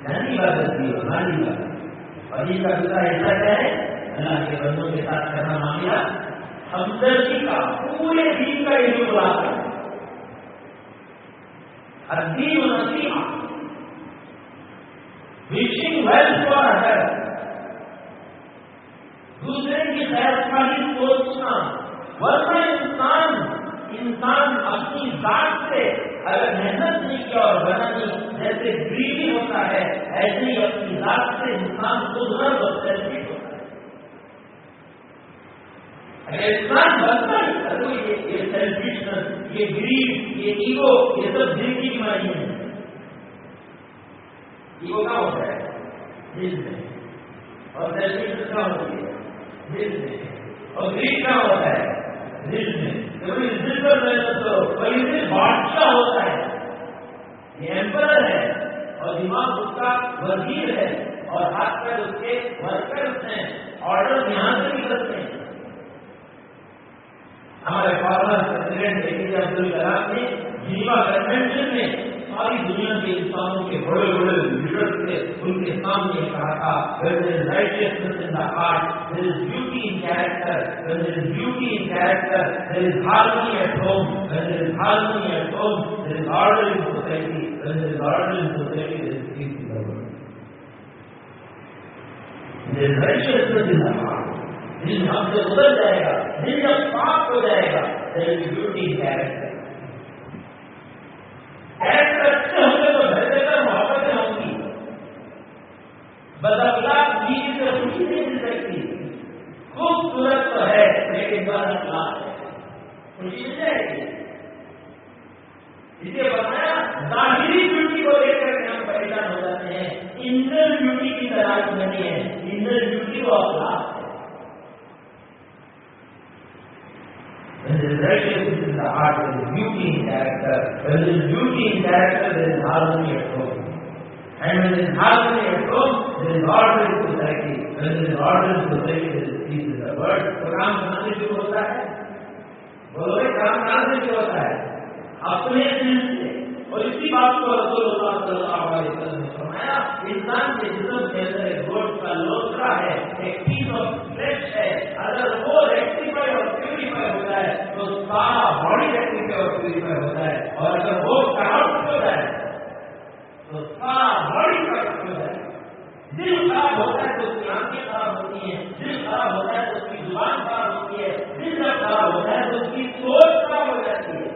جانی عبادت کی اور ہماری عبادت اور یہ کا دوسرا ایسا کیا ہے اللہ کے بندوں کے ساتھ کرنا معاملہ۔ ہمدردی کا پورے دین کا یہ جو بات ہے الدین نصیحہ وشنگ ویل فار ادر دوسرے کی خیر کا ہی سوچنا۔ ورنہ انسان انسان اپنی ذات سے اگر محنت نہیں کیا اور بنا نہیں، جیسے گریڈی ہوتا ہے، ایسے ہی اپنی ذات سے انسان قدرت اور سیلفش ہوتا ہے۔ اگر انسان بنتا ہے یہ سیلفشنس یہ گریڈ یہ ایگو یہ سب دل کی بیماری ہے۔ ایگو کیا ہوتا ہے؟ دل میں۔ اور سیلفشنس کیا ہوتی ہے؟ دل میں۔ اور گریڈ کیا ہوتا ہے؟ دل میں۔ کبھی دل پر محنت کرو، کبھی دل بادشاہ ہوتا ہے؟ یہ ایمپرر ہے۔ اور دماغ اس کا وزیر ہے۔ اور ہاتھ پیر اس کے ورکرس ہیں۔ آرڈر یہاں سے نکلتے ہیں۔ ہمارے فارمر پریزیڈنٹ اے پی جے عبد الکلام نے جیوا کنوینشن میں ساری دنیا کے انسانوں کے بڑے بڑے لیڈر تھے، ان کے سامنے کہا تھا righteousness in the heart there is beauty in character there is beauty in character there is harmony at home there is harmony at home there is order in society there is order in society there is peace in the world there is righteousness in the heart دل ہم سے گزر جائے گا دل جب پاک ہو جائے گا beauty character اچھے ہوں گے تو بہتر کر محبتیں ہوں گی۔ بدلاؤ بیوی سے خوشی نہیں مل سکتی۔ خوبصورت تو ہے، لیکن بد ہے۔ خوشی مل جائے گی اسے بتایا ظاہری بیوٹی کو دیکھ کر کے ہم پریشان ہو جاتے ہیں انر بیوٹی کی تلاش نہیں ہے انر بیوٹی کو اخلاق ہے When there is righteousness in the heart, there is beauty in character. When there is beauty in character, there is harmony at home. And when there is harmony at home, there is order in society. When there is order in society, there is peace in the world. تو کام کہاں سے شروع ہوتا ہے بولو کام کہاں سے شروع ہوتا ہے اپنے دل سے اور اسی بات کو رسول اللہ صلی اللہ علیہ وسلم نے فرمایا انسان کے جسم کے اندر ایک گوشت کا لوچا ہے ایک پیس آف فلیش تو سارا باڈی ٹیکنیکل میں ہوتا ہے اور اگر وہ کرپٹ ہو جائے تو سارا باڈی کرپٹ ہو جائے۔ دل خراب ہوتا ہے تو اس کی آنکھیں خراب ہوتی ہیں۔ دل خراب ہوتا ہے تو اس کی زبان خراب ہوتی ہے۔ دل جب خراب ہوتا ہے تو اس کی سوچ خراب ہو جاتی ہے۔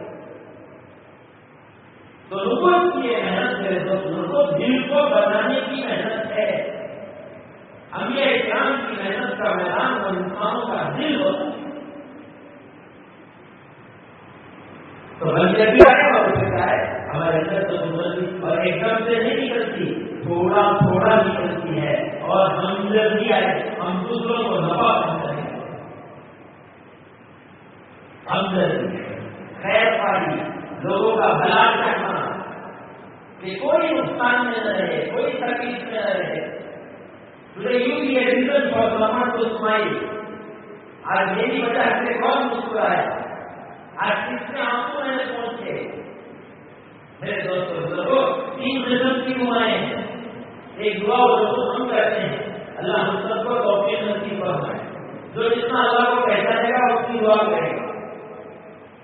تو لوگوں کی یہ محنت ہے تو لوگوں دل کو بنانے کی محنت ہے۔ ہم یہ احسان کی محنت کا میدان اور انسانوں کا دل ہوتا ہے تو بندے بھی آئے اور ہوتا ہے، ہمارے اندر تو اور ایک دم سے نہیں نکلتی، تھوڑا تھوڑا نکلتی ہے، اور ہم بھی آئے، ہم دوسروں کو نفا پہنچائیں گے۔ ہم خیر پاری لوگوں کا بلا کرنا، کہ کوئی نقصان میں نہ رہے، کوئی تکلیف میں نہ رہے۔ یوں بھی ریزن فار گورنمنٹ کو اسمائی آج میری وجہ سے کون مسکرا ہے۔ آج کس میں آپ کو میں نے پہنچے میرے دوستوں تین قسم کی دعائیں ہیں، ایک دعا وہ ہم کرتے ہیں، اللہ ہم سب کو توفیق نصیب فرمائے۔ جو جتنا اللہ کو پہچانے گا، اس کی دعا کرے گا۔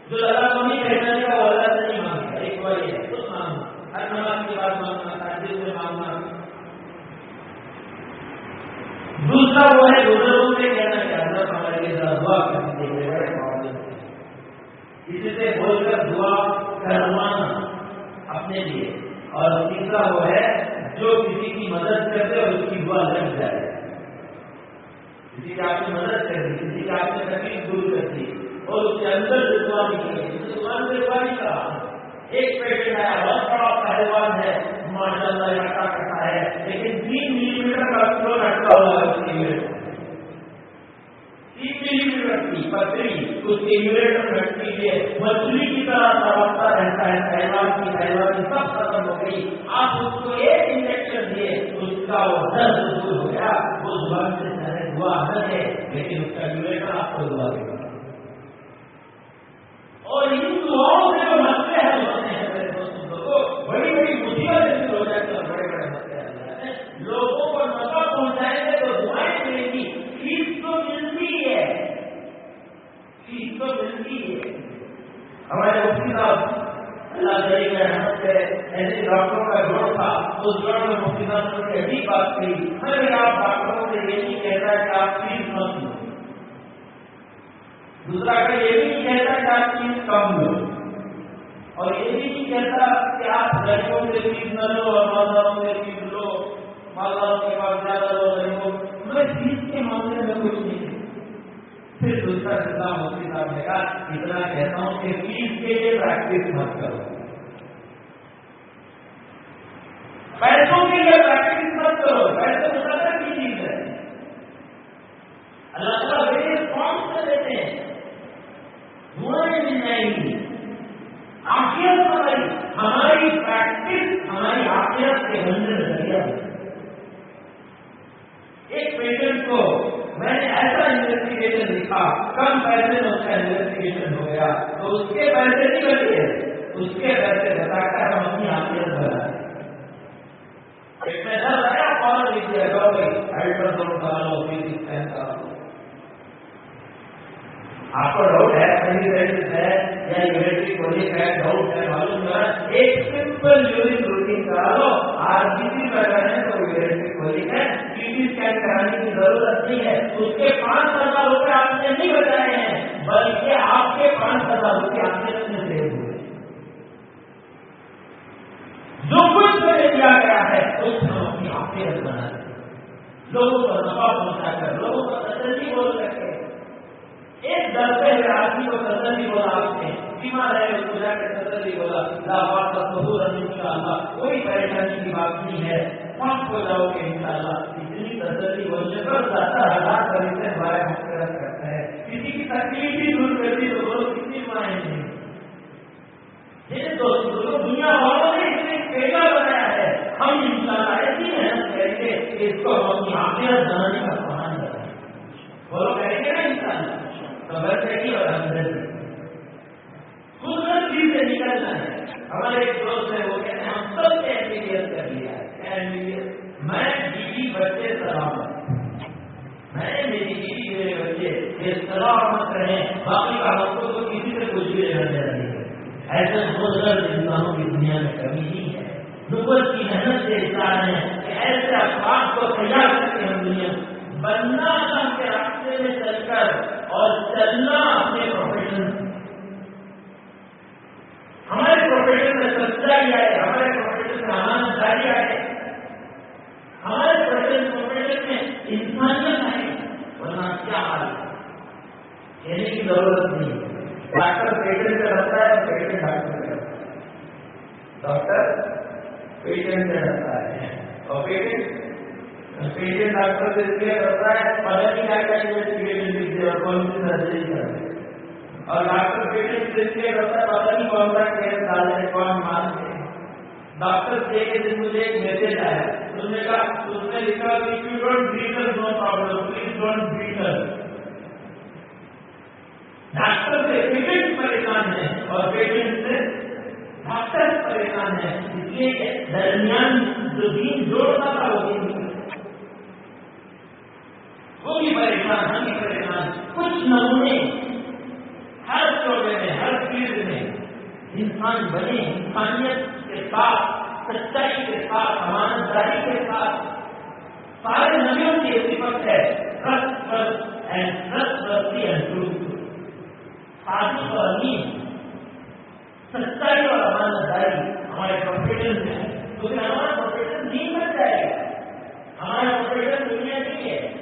جو اللہ کو نہیں پہچانے گا، وہ اللہ سے نہیں مانگے گا۔ ایک بار یہ ہے کچھ مانگنا ہر نماز کی بات مانگنا تاجر سے مانگنا۔ دوسرا وہ ہے، بزرگوں سے کہنا کہ اللہ ہمارے لیے دعا کرنے کے کسی سے بول کر دعا کروانا اپنے لیے۔ اور تیسرا وہ ہے، جو کسی کی مدد کرتے اور اس کی دعا لگ جائے۔ کسی کی آپ کی مدد کر دی کسی کی آپ کی تکلیف دور کر دی اور اس کے اندر سے دعا نکلی دکان سے دعا نہیں کرا ایک پیشنٹ آیا بہت بڑا پہلوان ہے ماشاء اللہ لڑکا کرتا ہے، لیکن تین ملی میٹر کا فلو لٹکا ہوا ہے اس پتری، اس کے مچھلی کی طرح تڑپتا رہتا ہے پہلوان کی پہلوان کی سب ختم ہو گئی۔ آپ اس کو ایک انجیکشن دیے، اس کا وہ درد دور ہو گیا۔ وہ زبان سے دعا نہ ہے، لیکن اس کا یوریٹر آپ کو دعا دے گا۔ اور ان دعاؤں سے جو مسئلے حل ہوتے ہیں میرے دوستوں کو۔ بڑی بڑی مصیبت ہو جاتی ہے بڑے بڑے مسئلے حل ہو ہیں۔ لوگوں کو نفع پہنچائیں گے تو دعائیں ملیں گی فیس تو ملتی ہے فیس تو ملتی ہے۔ ہمارے مفتی صاحب، اللہ تعالی میں رحمت سے ایسے ڈاکٹروں کا جوڑ تھا، اس جوڑ میں مفتی صاحب نے ایسی بات کہی۔ میں آپ ڈاکٹروں سے یہ نہیں کہتا کہ آپ فیس مت لو دوسرا کا یہ بھی نہیں کہتا کہ آپ فیس کم لو اور یہ بھی نہیں کہتا کہ آپ لڑکوں سے فیس نہ لو اور مالداروں سے فیس لو۔ مالداروں کے پاس زیادہ لو لڑکوں میں فیس کے معاملے میں کچھ نہیں۔ پھر دوسرا سزا مفتی صاحب نے کہا، اتنا کہتا ہوں کہ فیس کے لیے پریکٹس مت کرو پیسوں کے لیے پریکٹس مت کرو پیسے مطلب کی چیز ہے اللہ تعالیٰ بڑے کون سے دیتے ہیں دعائیں مل جائیں گی آخرت ہماری ہماری پریکٹس ہماری آخرت کے اندر ذریعہ ایک پیشنٹ کو میں نے ایسا انویسٹیگیشن لکھا کم پیسے میں اس کا انویسٹیگیشن ہو گیا تو اس کے پیسے نہیں بچے اس کے پیسے بتا کر ہم اپنی آفیت بنا ایک میں سر آیا کون لکھ دیا جاؤ بھائی الٹراساؤنڈ کرا لو فزکس اسکین کرا لو آپ کو ڈاؤٹ ہے سینیٹائز ہے یا یونیٹری کولک ہے ڈاؤٹ ہے معلوم کرا ایک سمپل یورین روٹین کرا لو آر بی سی کا کریں تو یونیٹری کولک ہے سی ٹی اسکین کرانے کی ضرورت نہیں ہے اس کے پانچ ہزار روپے آپ نے نہیں بتائے ہیں بلکہ آپ کے پانچ ہزار روپے آپ نے اپنے سیو ہوئے جو کچھ مجھے دیا گیا ہے اس ہم اپنی آفیت بنا لوگوں کو نفع پہنچا کر لوگوں کو تسلی بول سکے ایک ڈرتے ہوئے آدمی کو تسلی بولا آپ نے بیمار ہے اس کو جا کے تسلی بولا لاپار کا ضرور ان شاء اللہ کوئی پریشانی کی بات نہیں ہے پانچ ہو جاؤ گے ان شاء اللہ اتنی تسلی بولنے پر ستر ہزار کبھی سے ہمارے مختلف کرتے ہیں کسی کی تکلیف بھی دور کرتی تو لوگ کتنی مائیں گے دوستوں دنیا والوں نے اتنے پیدا بنایا ہے ہم ان شاء اللہ ایسی محنت کریں گے کہ اس کو ہم اپنی آفیت کا سامان بنائیں وہ کریں گے نا ان شاء اللہ اور اندر خود چیز سے نکلنا ہے۔ ہمارے ایک دوست ہے وہ کہتے ہیں، ہم سب سے ایم بی بی ایس کر لیا ہے میں بیوی بچے سلامت میں میری بیوی میرے بچے، یہ سلامت رہے باقی کا ہم کو کسی سے کچھ بھی لینا دینا ایسے بزرگ انسانوں کی دنیا میں کمی نہیں ہے۔ نبت کی محنت سے انسان ہے۔ افراد ہم دنیا بننا کے راستے میں چل کر اور چلنا اپنے پروفیشن ہمارے پروفیشن میں سچائی ڈاکٹر پیشنٹ سے ڈرتا ہے اور پیشنٹ پیشنٹ ڈاکٹر سے اس لیے ڈرتا ہے پتا نہیں کیا کیا انویسٹیگیشن لکھتے اور کون سی سرجری کرتے اور ڈاکٹر پیشنٹ سے اس لیے ڈرتا ہے پتا نہیں کون سا کیس ڈالے کون مانتے ڈاکٹر سے کے دن مجھے ایک میسج آیا اس نے کہا اس نے لکھا کہ you don't bother no problem please don't bother doctor سے پیشنٹ پریشان ہے اور پیشنٹ سے ڈاکٹر پریشان ہے اس لیے درمیان جو دین جوڑتا تھا وہ دین وہ بھی پریشان ہم بھی پریشان کچھ نمونے ہر شعبے میں ہر فیلڈ میں انسان بنے انسانیت کے ساتھ سچائی کے ساتھ امانت کے ساتھ۔ سارے نبیوں کی صفت ہے trust and trust and truth صادق اور امین سچائی اور امانت ہمارے پروفیشن میں ہے۔ کیونکہ ہمارا پروفیشن نہیں بن جائے گا ہمارا پروفیشن دنیا نہیں ہے۔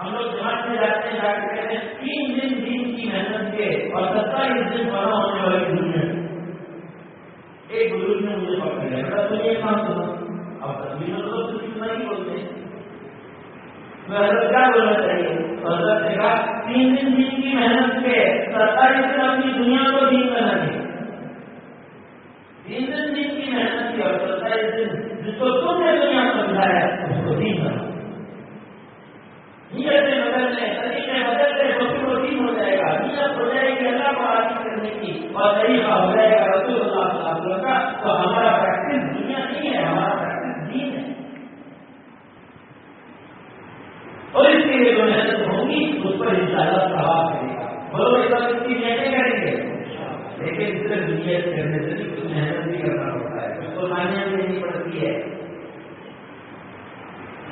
ہم لوگ جماعت میں جاتے ہیں، جا کے کہتے ہیں، تین دن دن کی محنت کے اور ستائیس دن بنا ہونے والی دنیا۔ ایک بزرگ نے مجھے پکڑ لیا۔ بیٹا تم یہ کام کرو۔ اب تصویر تو کتنا ہی بولتے ہیں۔ میں حضرت کیا بولنا چاہیے؟ حضرت نے کہا، تین دن دن کی محنت کے ستائیس دن اپنی دنیا کو دین بنا دیں تین دن دن کی محنت کی اور ستائیس دن جس کو تم نے دنیا سمجھایا اس کو دین بنا نیتیں بدلنے طریقے بدلنے تو پھر وہ ہو جائے گا نیت ہو جائے گی اللہ کو حاصل کرنے کی اور طریقہ ہو جائے گا رسول اللہ صلی اللہ علیہ وسلم کا تو ہمارا پریکٹس دنیا نہیں ہے ہمارا پریکٹس دین ہے اور اس کے لیے جو محنت ہوگی اس پر ان شاء اللہ سوال کرے گا بولو اس پر اس کی محنت کریں گے لیکن صرف نیت کرنے سے کچھ محنت بھی کرنا پڑتا ہے اس کو مانیہ دینی پڑتی ہے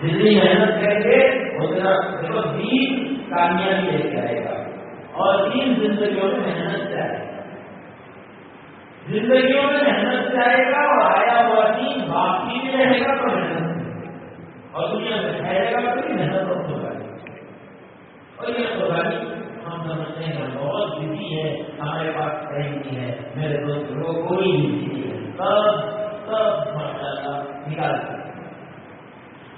جتنی محنت کریں گے، اتنا دیکھو دین کامیابی لے کے آئے گا۔ اور تین زندگیوں میں محنت سے آئے گا۔ زندگیوں میں محنت سے آئے گا اور آیا ہوا دین باقی بھی رہے گا تو محنت اور دنیا میں ٹھہرے گا تو محنت اور ہوگا اور یہ قربانی ہم سمجھتے ہیں، بہت بزی ہے، ہمارے پاس ٹائم نہیں ہے، میرے دوست لوگ کوئی بھی ہے۔ سب سب ماشاء اللہ نکال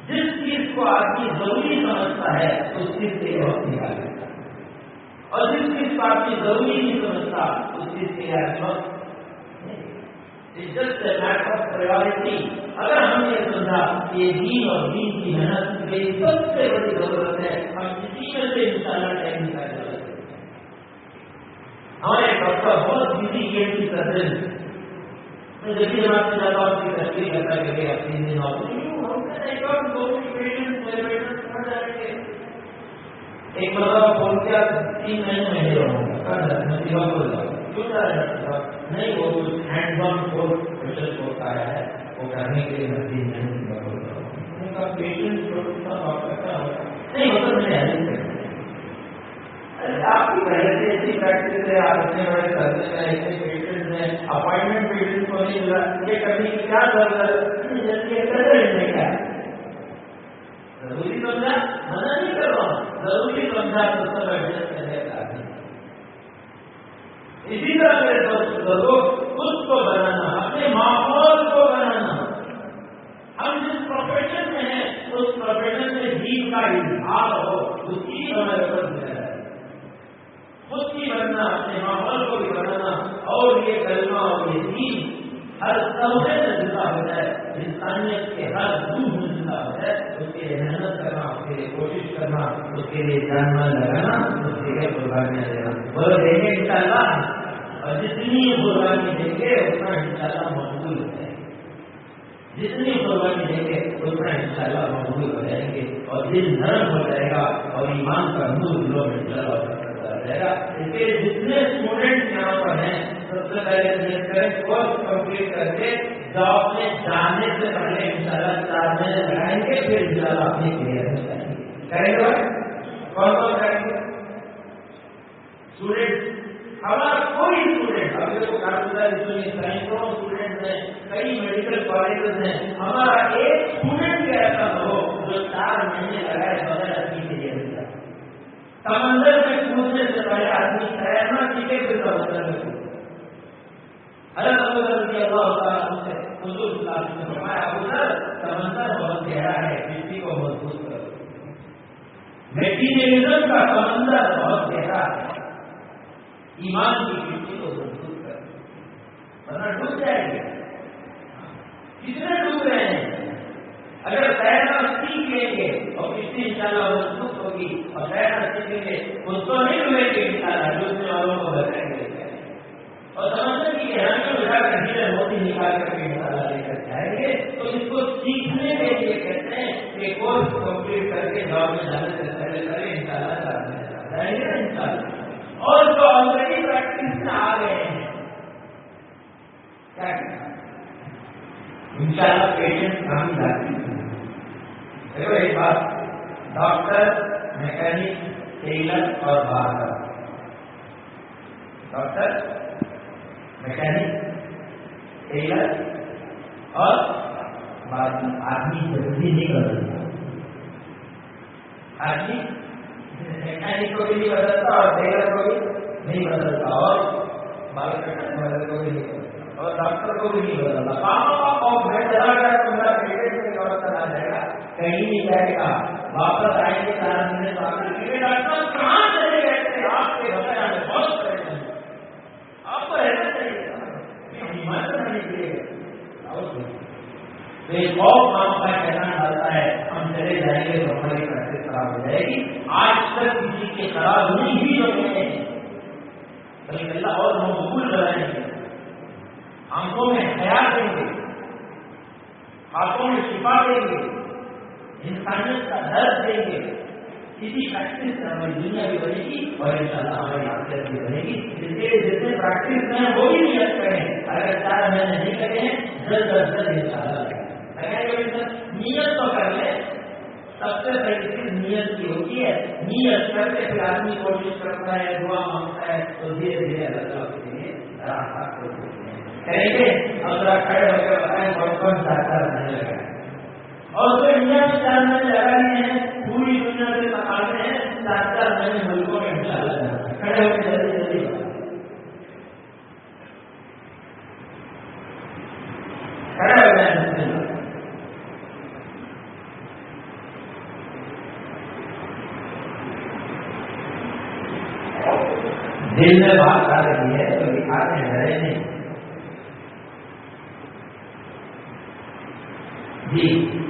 جس چیز کو آدمی ضروری سمجھتا ہے، اس چیز سے وقت نکال لیتا اور جس چیز کو آدمی ضروری نہیں سمجھتا، اس چیز کے آدمی وقت جسٹ میٹر آف پرائرٹی اگر ہم نے سمجھا کہ یہ دین اور دین کی محنت میری سب سے بڑی ضرورت ہے، ہم کسی میں سے ان شاء اللہ ٹائم نکال ضرورت ہمارے ڈاکٹر بہت بزی گیم کی کرتے ہیں میں جب بھی جماعت میں جاتا ہوں اس تشکیل کرتا کہ آپ تین دن ایک مرتبہ فون کیا، تین مہینے رہوں میں سیوا کیوں جا رہا نہیں، وہ کچھ ہینڈ پمپ کورس آیا ہے۔ وہ کرنے کے لیے میں تین مہینے سیوا پیشنٹ نہیں میں آپ کی ایسی پریکٹس ہے آپ اتنے بڑے سروس ہیں اتنے پیشنٹ ہیں اپوائنٹمنٹ پیشنٹ کو نہیں ملا یہ کرنے کی کیا ضرورت کیا ضروری سمجھا منع نہیں کر رہا ہوں ضروری سمجھا تو سب ایڈجسٹ کرنے کا اسی طرح دوست ضرور خود کو بنانا اپنے ماحول کو بنانا ہم جس پروفیشن میں ہیں، اس پروفیشن میں دین کا اظہار ہو، اس کی ہمارے اوپر ہے۔ خود کی بننا اپنے ماحول کو بھی بنانا اور یہ کلمہ اور یہ دین ہر سمے میں زندہ ہو جائے، انسانیت کے ہر دور میں زندہ ہو جائے، اس کے لیے محنت کرنا، اس کے لیے کوشش کرنا، اس کے لیے جاننا، لگانا، اس کے لیے قربانیاں دینا۔ وہ دیں گے ان شاء اللہ، اور جتنی قربانی دیں گے، اتنا ان شاء اللہ مقبول ہو جائے جتنی قربانی دیں گے، اتنا ان شاء اللہ مقبول ہو جائیں گے۔ اور دل نرم ہو جائے گا، اور ایمان کا نور دلوں میں چلا جائے گا اس کے جتنے اسٹوڈینٹ یہاں پر ہیں، سب سے پہلے کورس کمپلیٹ کر کے جاب میں جانے سے پہلے ان شاء اللہ چار مہینے لگائیں گے، پھر ان شاء اللہ اپنی کلیئر ہو جائیں گے کریں گے کون کون کریں گے؟ اسٹوڈینٹ ہمارا کوئی اسٹوڈینٹ ابھی تو کارپوریٹ سینکڑوں اسٹوڈینٹ ہیں کئی میڈیکل کالجز ہیں، ہمارا ایک اسٹوڈینٹ بھی ایسا ہو جو چار مہینے لگائے بغیر سمندر میں کودنے سے پہلے آدمی تیرنا سیکھے پھر سمندر میں اللہ سے سمندر بہت گہرا ہے کو کا سمندر بہت گہرا ہے۔ ایمان کی مٹی کو محسوس کرنا ڈوب جائے گا کتنے ڈوب رہے ہیں؟ اگر تیرنا سیکھ لیں گے اور کتنی ان شاء اللہ مضبوط ہوگی اور تیرنا سیکھیں گے اس کو نہیں ڈوبیں گے ان شاء اللہ ڈوبنے والوں کو بتائیں گے۔ اور سمجھتے کہ ہم کو بٹھا کر ہیرے موتی نکال کر کے مسالہ لے کر جائیں گے، تو اس کو سیکھنے کے لیے کہتے ہیں کہ کورس کمپلیٹ کر کے جاب میں جانے سے پہلے کرے ان شاء اللہ جائیں گے ان شاء اللہ اور جو آلریڈی پریکٹس میں آ گئے ہیں، کیا ان شاء اللہ پیشنٹ کام جاتی ہے دیکھو ایک بات ڈاکٹر میکینک ٹیلر اور باربر ڈاکٹر میکینک ٹیلر اور آدمی جلدی نہیں بدلتا۔ آدمی میکینک کو بھی نہیں بدلتا اور ٹیلر کو بھی نہیں بدلتا۔ اور بال کو بھی نہیں بدلتا۔ اور ڈاکٹر کو بھی نہیں بدلتا۔ اور چلا گیا میرا پیٹنٹ میں اور چلا جائے گا کہیں نہیں جائے گا واپس آئیں گے ڈاکٹر کہاں چلے گئے تھے؟ آپ کے بتایا بہت پریشان آپ کو رہنا چاہیے ایک اور کام کا کہنا ڈالتا ہے، ہم چلے جائیں گے، تو ہماری پریکٹس خراب ہو جائے گی۔ آج تک کسی کے خراب نہیں بھی جو ہیں بلکہ اللہ اور ہم قبول گے۔ آنکھوں میں خیال دیں گے، ہاتھوں میں چھپا دیں گے۔ انسانیت کا درد دیں گے، کسی پریکٹس سے ہماری دنیا بھی بنے گی اور ان شاء اللہ ہماری آفیت بھی بنے گی۔ اس لیے جتنے پریکٹس میں وہ بھی نیت کریں۔ اگر چار مہینے نہیں لگے ہیں جلد از جلد ان شاء اللہ اگر نیت تو کر لیں سب سے پہلی چیز نیت کی ہوتی ہے۔ نیت کر کے پھر آدمی کوشش کرتا ہے، دعا مانگتا ہے، تو دھیرے دھیرے اللہ تعالیٰ کے لیے راستہ کریں گے۔ اور ذرا کھڑے ہو کے بتائیں، کون کون ڈاکٹر رہنے لگا اور جو انڈیا میں چار مہینے لگا رہے ہیں پوری دنیا سے مقابلے ہیں چار چار مہینے ملکوں میں کھڑے ہو کے جلدی جلدی کھڑے ہو دل میں بات آ رہی ہے تو دکھاتے ہیں ڈرے نہیں۔ جی۔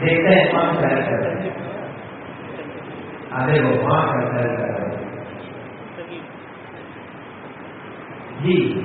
دیکھتے ہیں پانچ خیال کر رہے ہیں۔ آگے وہ وہاں کا کر رہے ہیں۔ جی۔